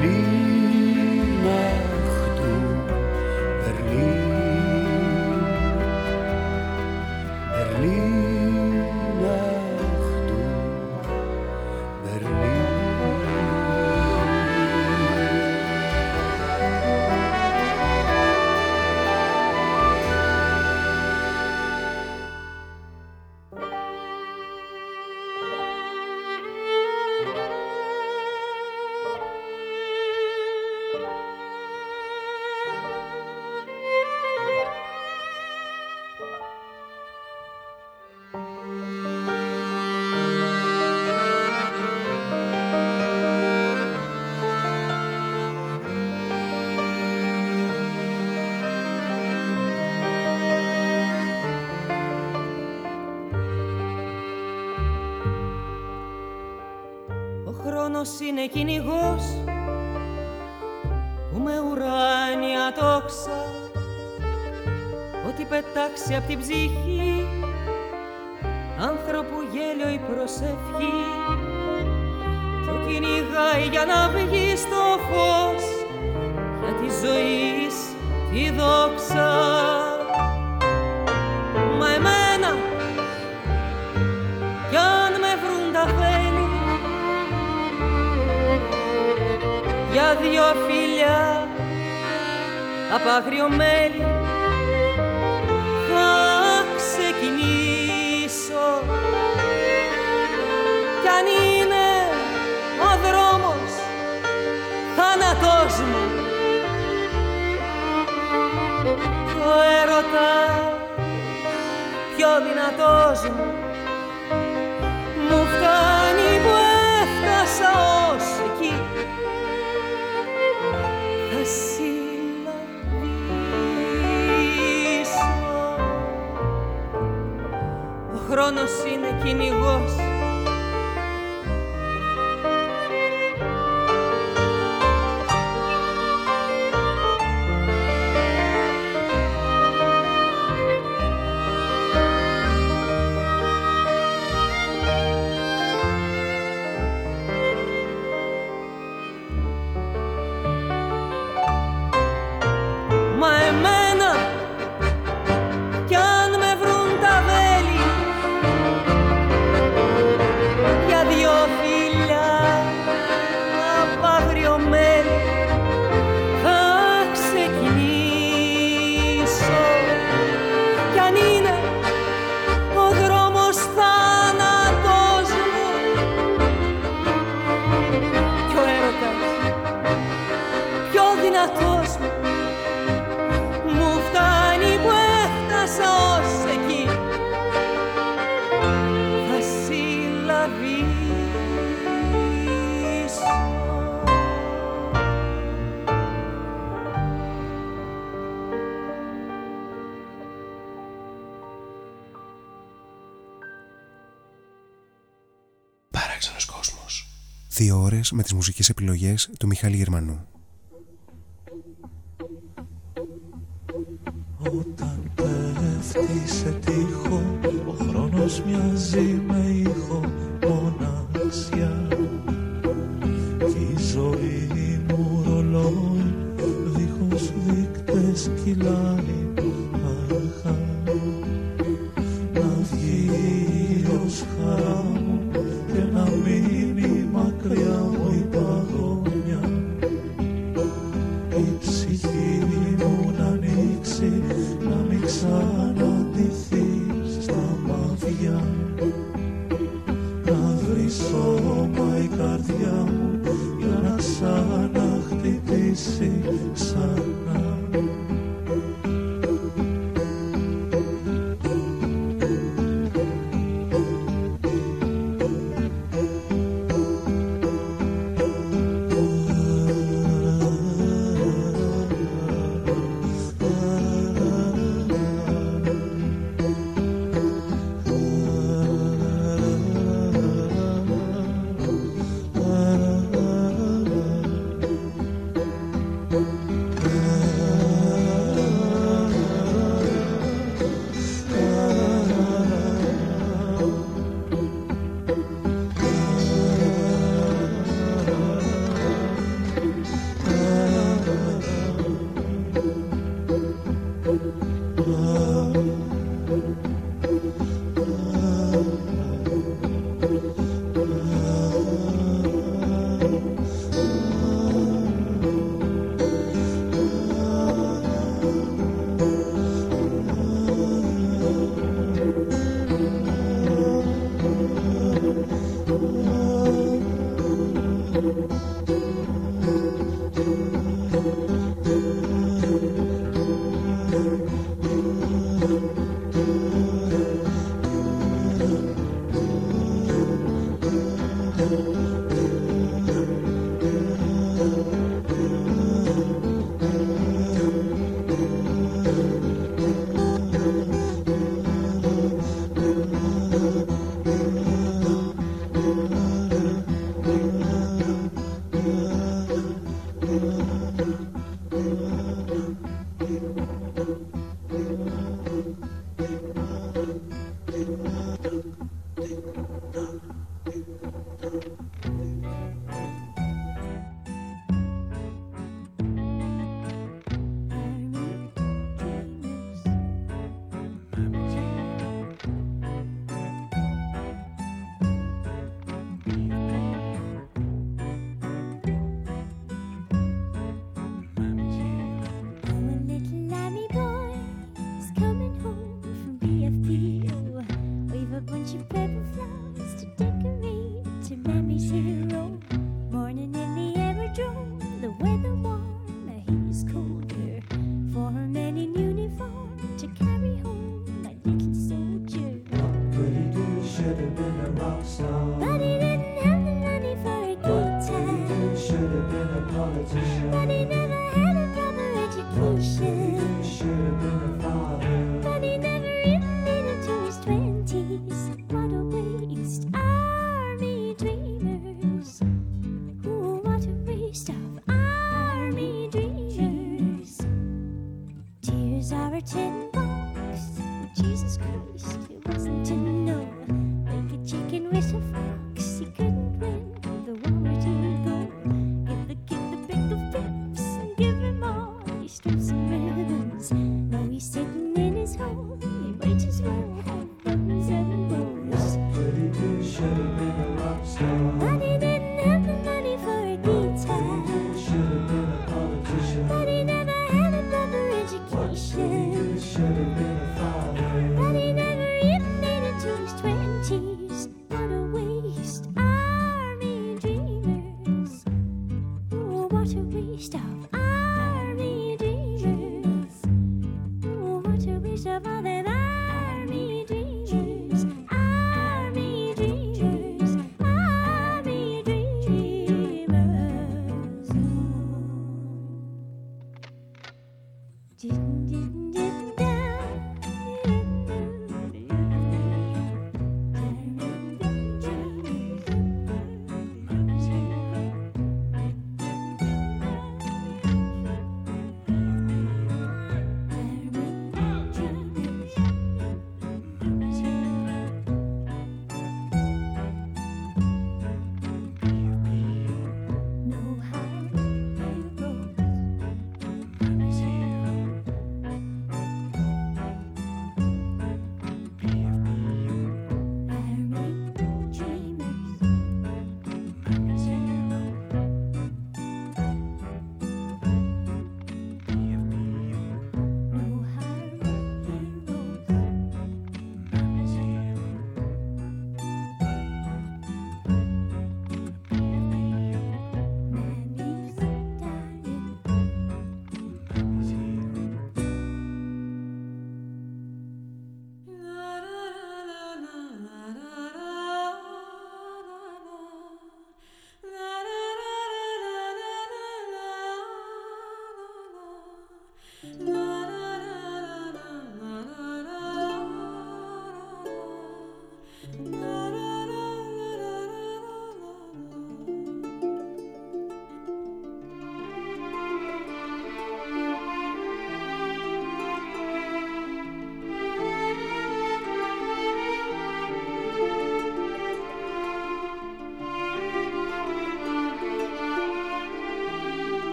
feliz. Είναι κυνηγός που με ουράνια τόξα ό,τι πετάξει απ' την ψυχή άνθρωπου γέλιο η προσευχή το κυνηγάει για να βγει στο φως για τη ζωή δυο φιλιά απ' άγριο μέλι θα ξεκινήσω. Κι αν είναι ο δρόμος θάνατός μου. Ο έρωτα πιο δυνατός μου μου χρόνος είναι κυνηγός Παράξενος κόσμος. Δύο ώρες με τις μουσικές επιλογές του Μιχάλη Γερμανού. Όταν πέφτει σε τείχο Ο χρόνος μοιάζει με ήχο Μοναξιά Κι η ζωή μου ρολόι Δίχως δείκτες κυλάει Αχα Να βγει ως χαρά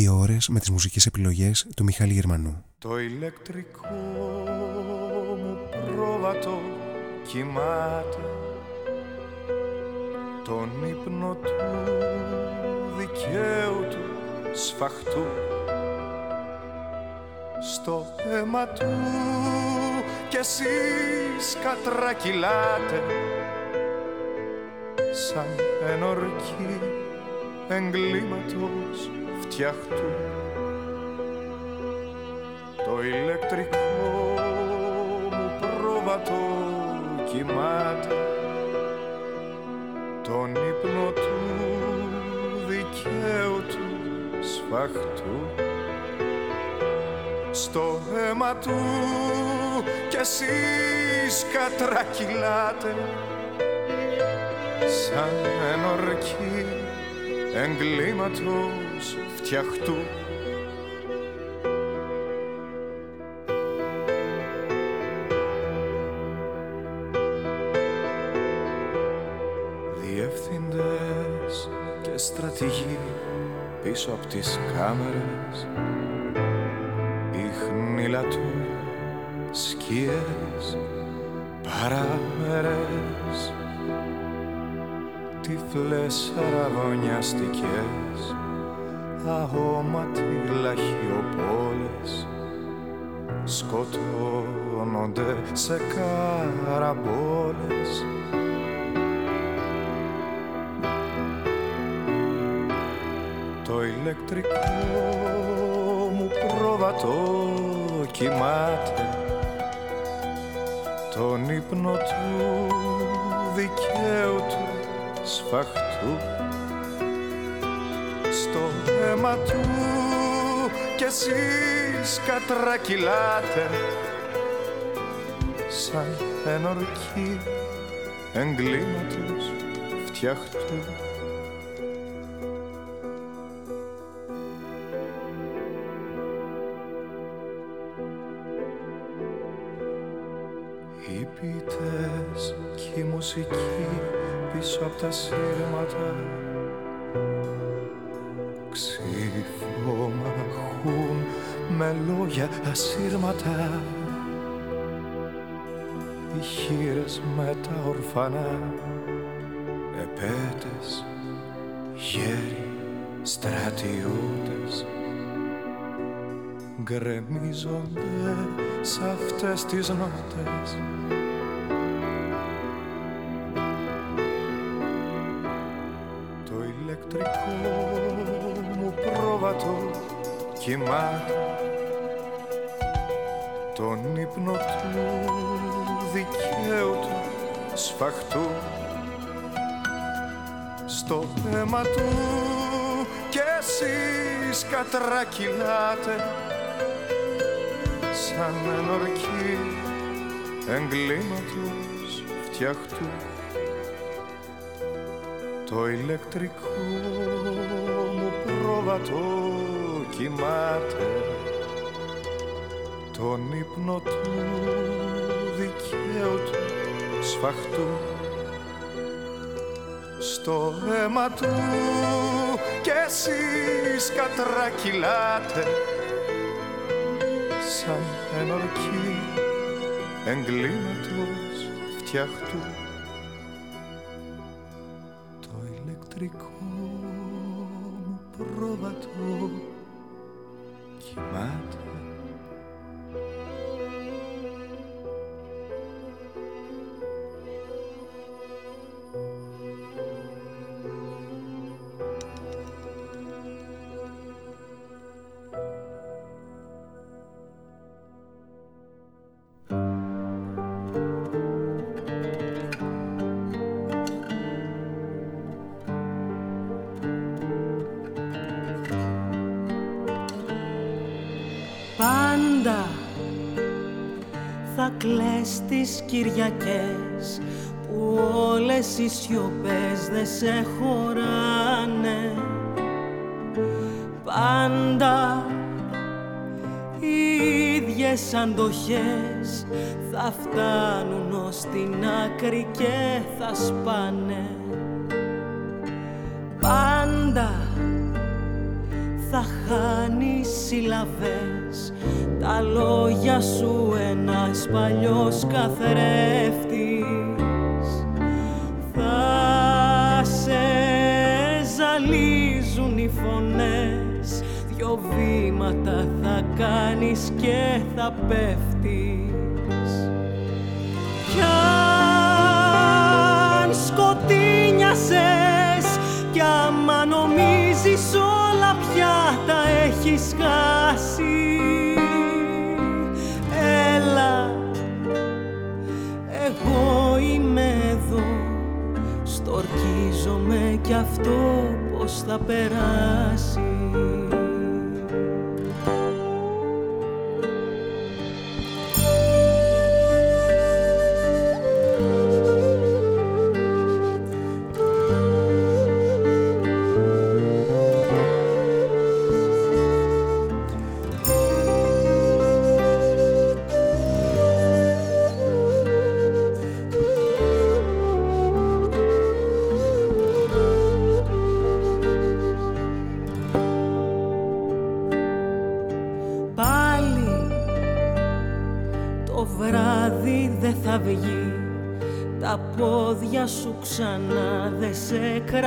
Δύο ώρες με τις μουσικές επιλογές του Μιχάλη Γερμανού. Το ηλεκτρικό μου πρόβατο κοιμάται. Τον ύπνο του δικαίου του σφαχτού. Στο αίμα του κι εσείς κατρακυλάτε. Σαν ενορκή εγκλήματος φτιαχτού το ηλεκτρικό μου πρόβατο κοιμάται. Τον ύπνο του δικαίου του σφαχτού. Στο αίμα του κι εσείς κατρακυλάτε. Σαν ενορκή εγκλήματος φτιαχτού Διευθυντές και στρατηγοί πίσω από τις κάμερες ίχνηλα του σκιές παράμερες τυφλές αραβωνιαστικές αόματοι λαχιοπόλες σκοτώνονται σε καραμπόλες. Το ηλεκτρικό μου πρόβατο κοιμάται τον ύπνο του δικαίου του σφαχτού βλέμμα του κι εσείς κατρακυλάτε σαν ενορκή εγκλήματος φτιαχτού. Οι ποιητές και η μουσική πίσω από τα σύρματα λόγια ασύρματα. Οι χείρες με τα ορφανά. Επέτες γέροι στρατιώτες. Γκρεμίζονται σ' αυτές τις νότες. Το ηλεκτρικό μου πρόβατο κοιμάται τον ύπνο του δικαίου του σφαχτού στο αίμα του. Κι εσείς κατρακυλάτε σαν ενορκή εγκλήματος φτιαχτού το ηλεκτρικό μου πρόβατο. Κοιμάται τον ύπνο του δικαίου του σφαχτού στο αίμα του. Κι εσείς κατρακυλάτε σαν ενορκή εγκλήματος φτιαχτού το ηλεκτρικό οι σιωπές δεν σε χωράνε. Πάντα οι ίδιες αντοχές θα φτάνουν ως την άκρη και θα σπάνε. Πάντα θα χάνεις σύλλαβες τα λόγια σου ένας παλιός καθρέφτης θα σε ζαλίζουν οι φωνές. Δυο βήματα θα κάνεις και θα πέφτεις. Κι αν σκοτίνιασες κι άμα νομίζεις όλα πια τα έχεις χάσει κι αυτό πως θα περάσει σε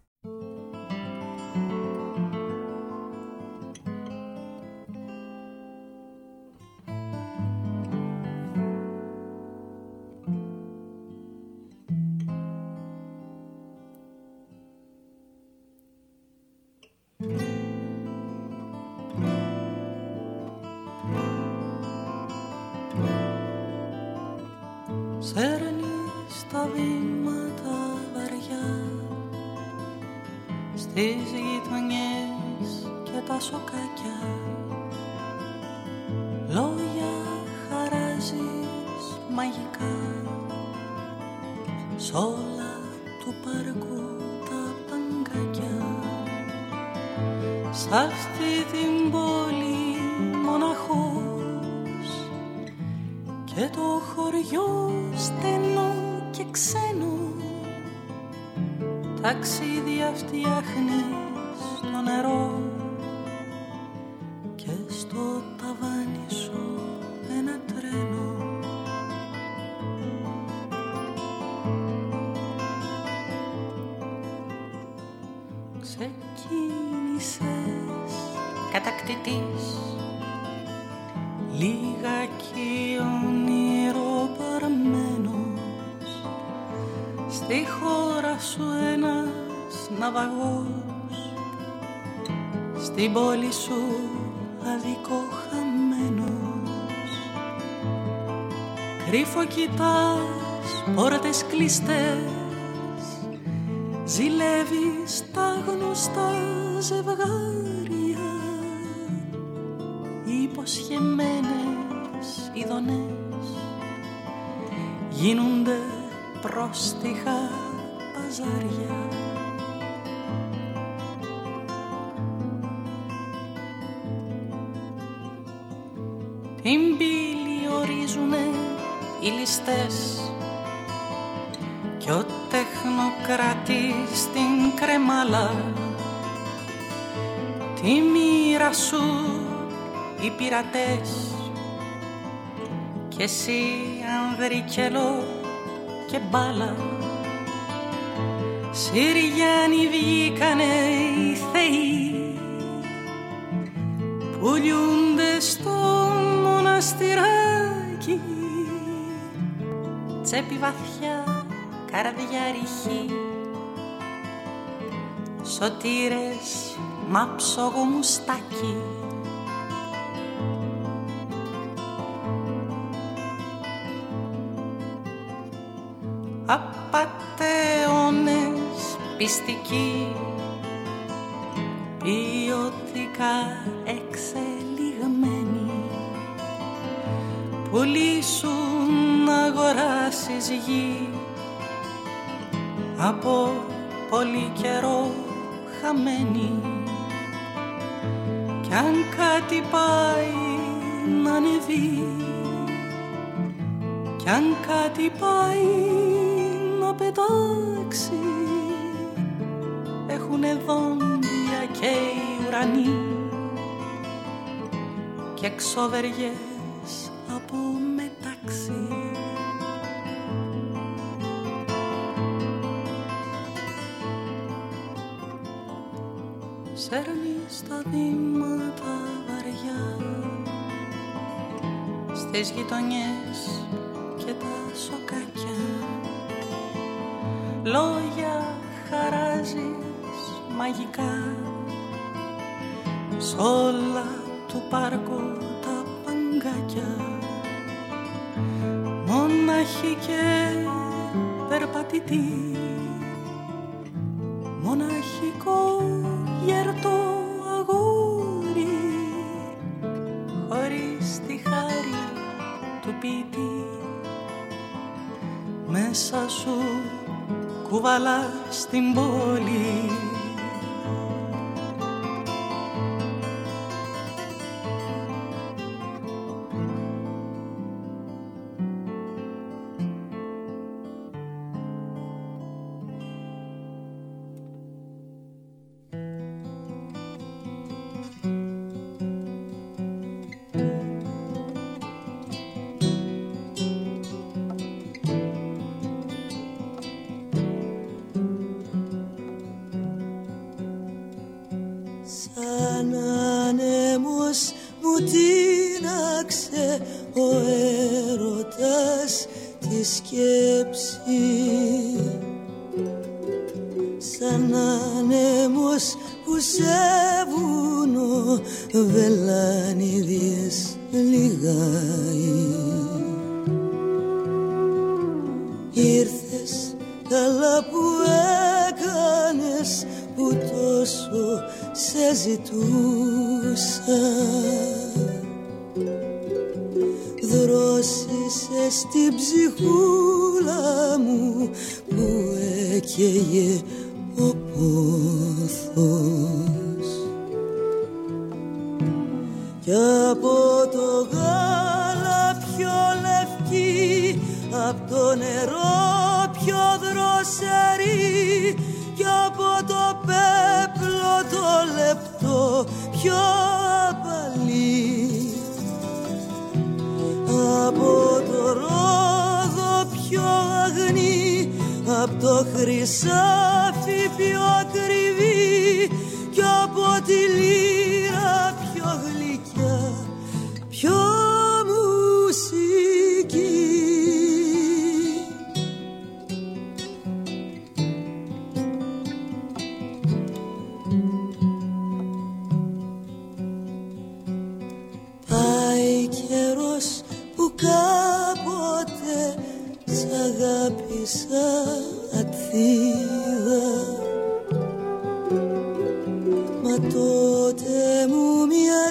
Κι εσύ ανδρικελό και μπάλα Συριάνοι βγήκανε οι θεοί. Πουλιούνται στο μοναστηράκι. Τσέπη βαθιά καρδιά ρηχή. Σωτήρες μάψογο μουστάκι απατεώνες πιστικοί ποιοτικά εξελιγμένοι πουλήσουν να αγοράσεις γη. Από πολύ καιρό χαμένη. Κι αν κάτι πάει να ανεβεί. Κι αν κάτι πάει να πετάξει έχουνε δόντια και οι ουρανοί και ξοβεριές από μεταξύ. Σέρνεις τα βήματα βαριά στις γειτονιές και τα σοκάκια. Λόγια χαράζεις μαγικά. Σ' όλα του πάρκου τα παγκάκια. Μονάχοι και περπατητή. Μοναχικό γερτό αγόρι. Χωρίς τη χάρη του ποιητή. Μέσα σου κουβαλά στην πόλη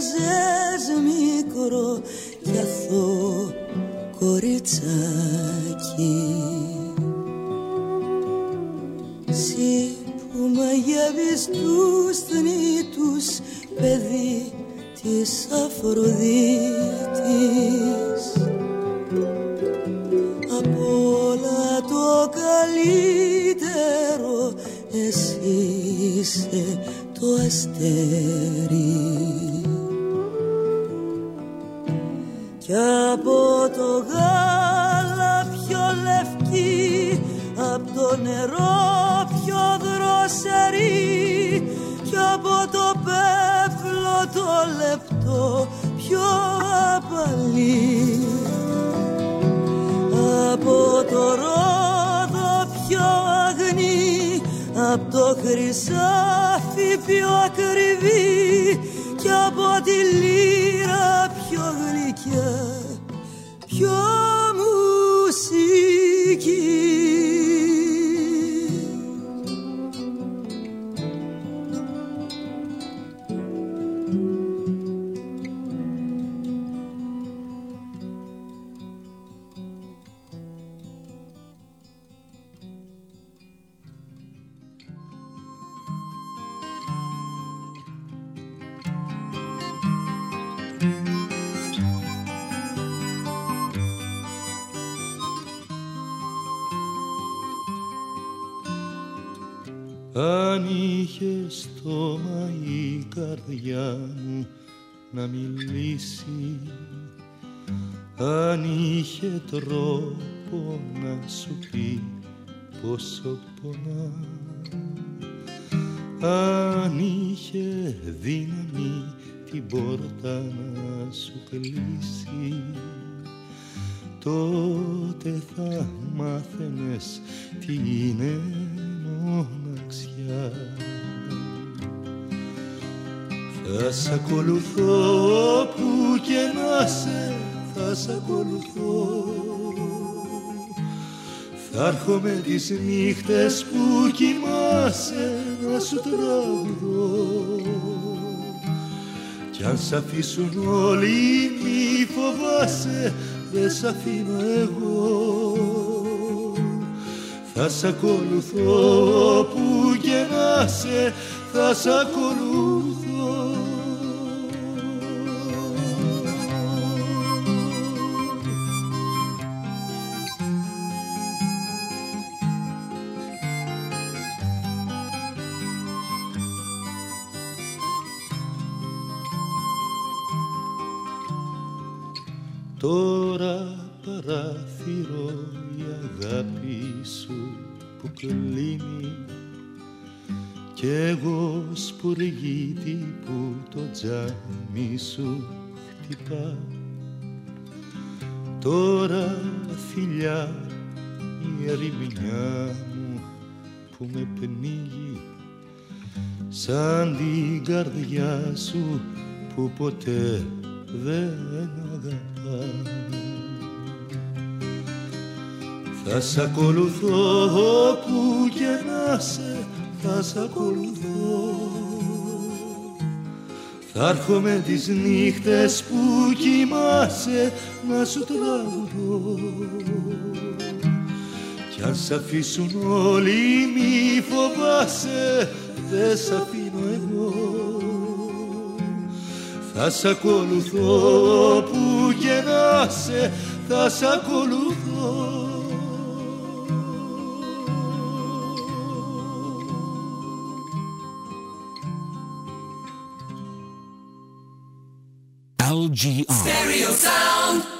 έπαιζες μικρό κι αθώο κοριτσάκι. Συ που μαγεύεις τους θνήτους παιδί της Αφροδίτης. Από όλα το καλύτερο εσύ είσαι το αστέρι. Κι από το γάλα πιο λευκή από το νερό πιο δροσερή. Κι από το πέφλο το λεπτό πιο απαλή. Από το ρόδο πιο αγνή από το χρυσάφι πιο ακριβή. Κι από τη λύρα πιο γλυκιά πιο μουσική καρδιά μου να μιλήσει. Αν είχε τρόπο να σου πει πόσο πονά. Αν είχε δύναμη την πόρτα να σου κλείσει. Τότε θα μάθαινες τι είναι μοναξιά Θα σ' ακολουθώ που και να σε θα σ' ακολουθώ. Θα έρχομαι τις νύχτες που κοιμάσαι να σου τραγουδώ. Κι αν σ' αφήσουν όλοι μη φοβάσαι δεν σ' αφήνω εγώ. Θα σ' ακολουθώ που και να σε θα σ' ακολουθώ Τώρα παράθυρο η αγάπη σου που κλείνει. Κι εγώ σπουργίτη που το τζάμι σου χτυπά. Τώρα φιλιά η ερημιά μου που με πνίγει. Σαν την καρδιά σου που ποτέ δεν αγαπά θα σ' ακολουθώ που και να σε θα σ' ακολουθώ. Θα έρχομαι τις νύχτες που κοιμάσαι να σου τραγουδώ. Κι αν σ' αφήσουν όλοι μη φοβάσαι δεν σ' αφήνω Θα σ' ακολουθώ που και να σε θα σ' ακολουθώ LGR. Stereo sound.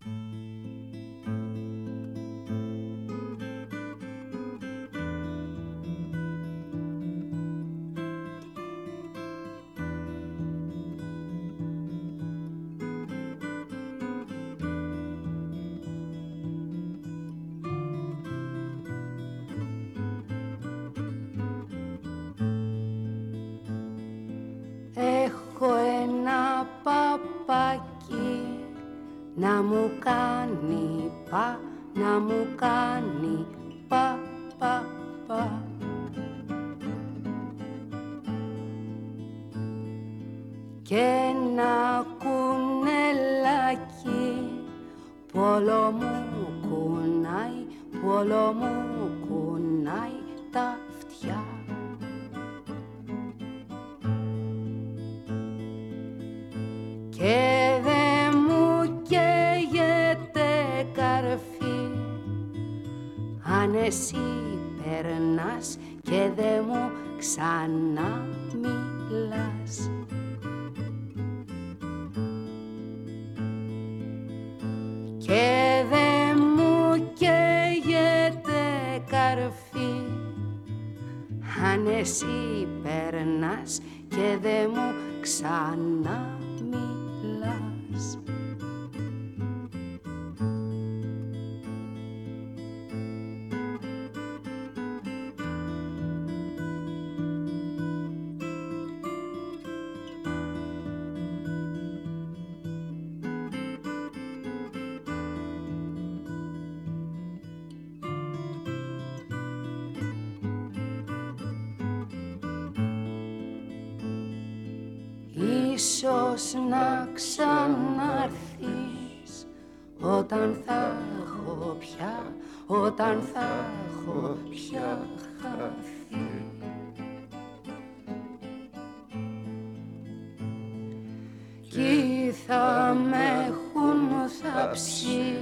Κι θα με έχουν θαψεί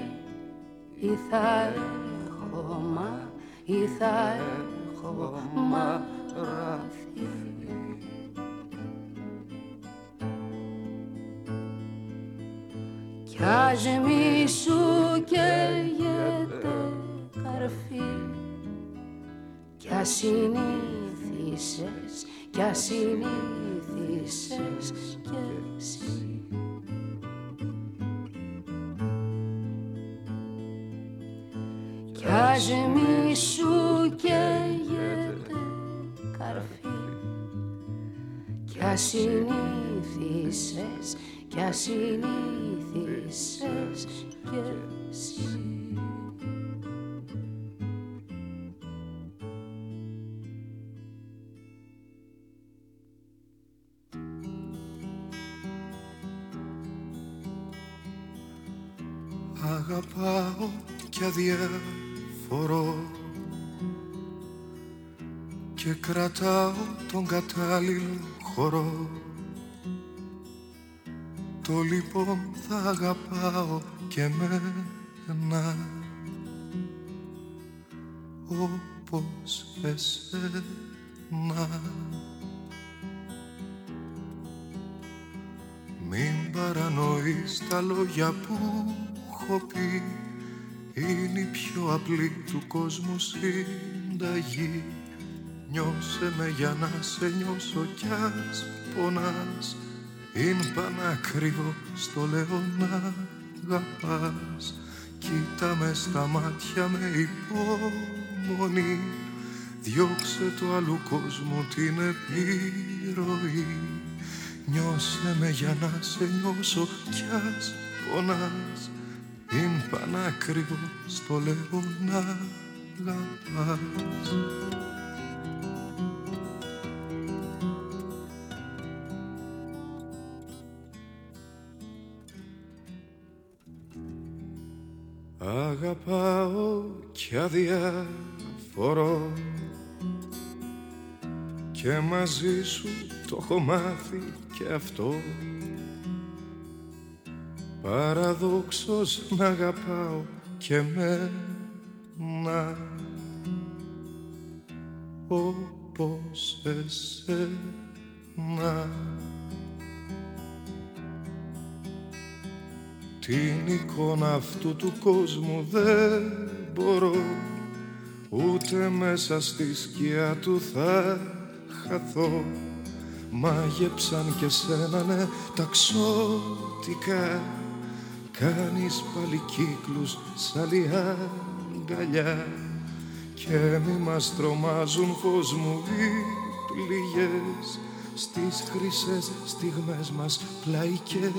ή θα έχω μα, ή θα έχω μαραθεί. Κι ας μη σου καίγεται καρφί. Κι ας συνήθισες, κι ας συνήθισες κι εσύ Κι ας συνήθισες, κι ας συνήθισες κι εσύ. Αγαπάω και αδιαφορώ και κρατάω τον κατάλληλο χώρο το λοιπόν θα αγαπάω και μένα όπως εσένα. Μην παρανοείς τα λόγια που έχω πει. Είναι η πιο απλή του κόσμου συνταγή Νιώσε με για να σε νιώσω κι ας πονάς. Είναι πανάκριβο στο λέω να αγαπάς. Κοίτα με στα μάτια με υπομονή. Διώξε το άλλου κόσμου την επιρροή. Νιώσε με για να σε νιώσω κι ας πονάς. Είναι πανάκριβο στο λέω να αγαπάς Αγαπάω κι αδιαφορώ και μαζί σου το έχω μάθει και αυτό. Παραδόξως να αγαπάω και μένα όπως εσένα Την εικόνα αυτού του κόσμου δεν μπορώ. Ούτε μέσα στη σκιά του θα χαθώ. Μάγεψαν και σένα ναι ταξότικα Κάνεις πάλι κύκλους σαν αγκαλιά. Και μη μας τρομάζουν φως μου οι πληγές στις χρυσές στιγμές μας πλάι και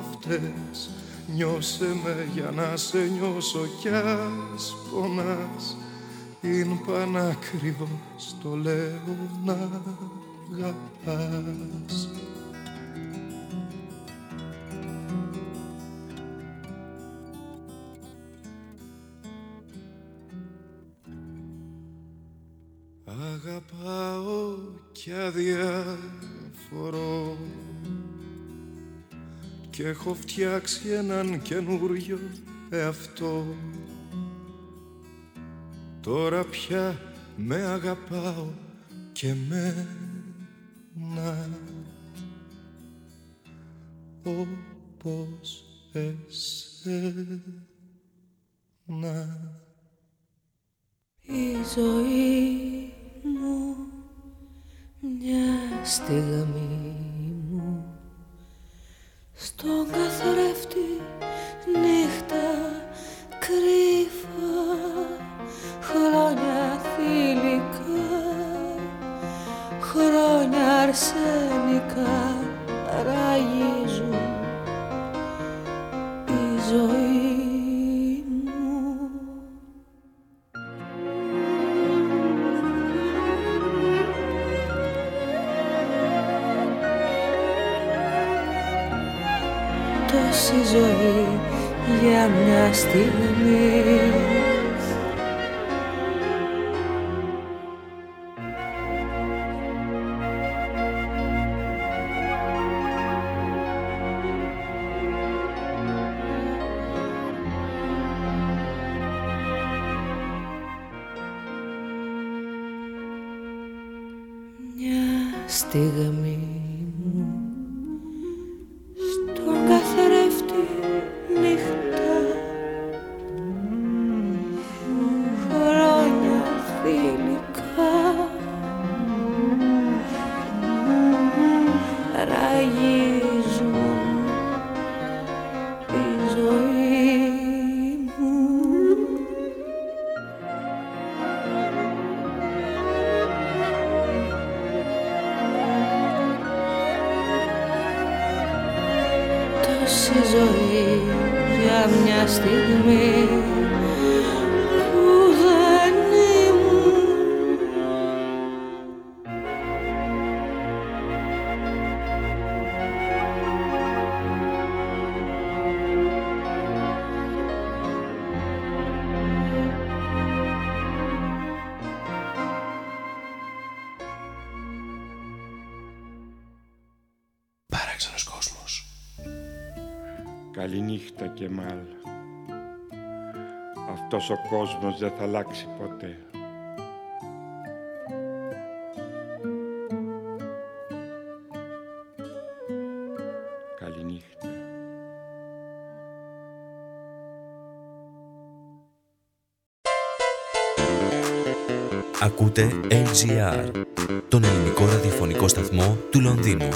αυτές. Νιώσε με για να σε νιώσω κι ας πονάς. Είναι πανακριβώς το λέω να αγαπάς και έχω φτιάξει έναν καινούριο εαυτό. Τώρα πια με αγαπάω και με κόσμος δεν θα αλλάξει ποτέ. Καληνύχτα. Ακούτε LGR, τον ελληνικό ραδιοφωνικό σταθμό του Λονδίνου.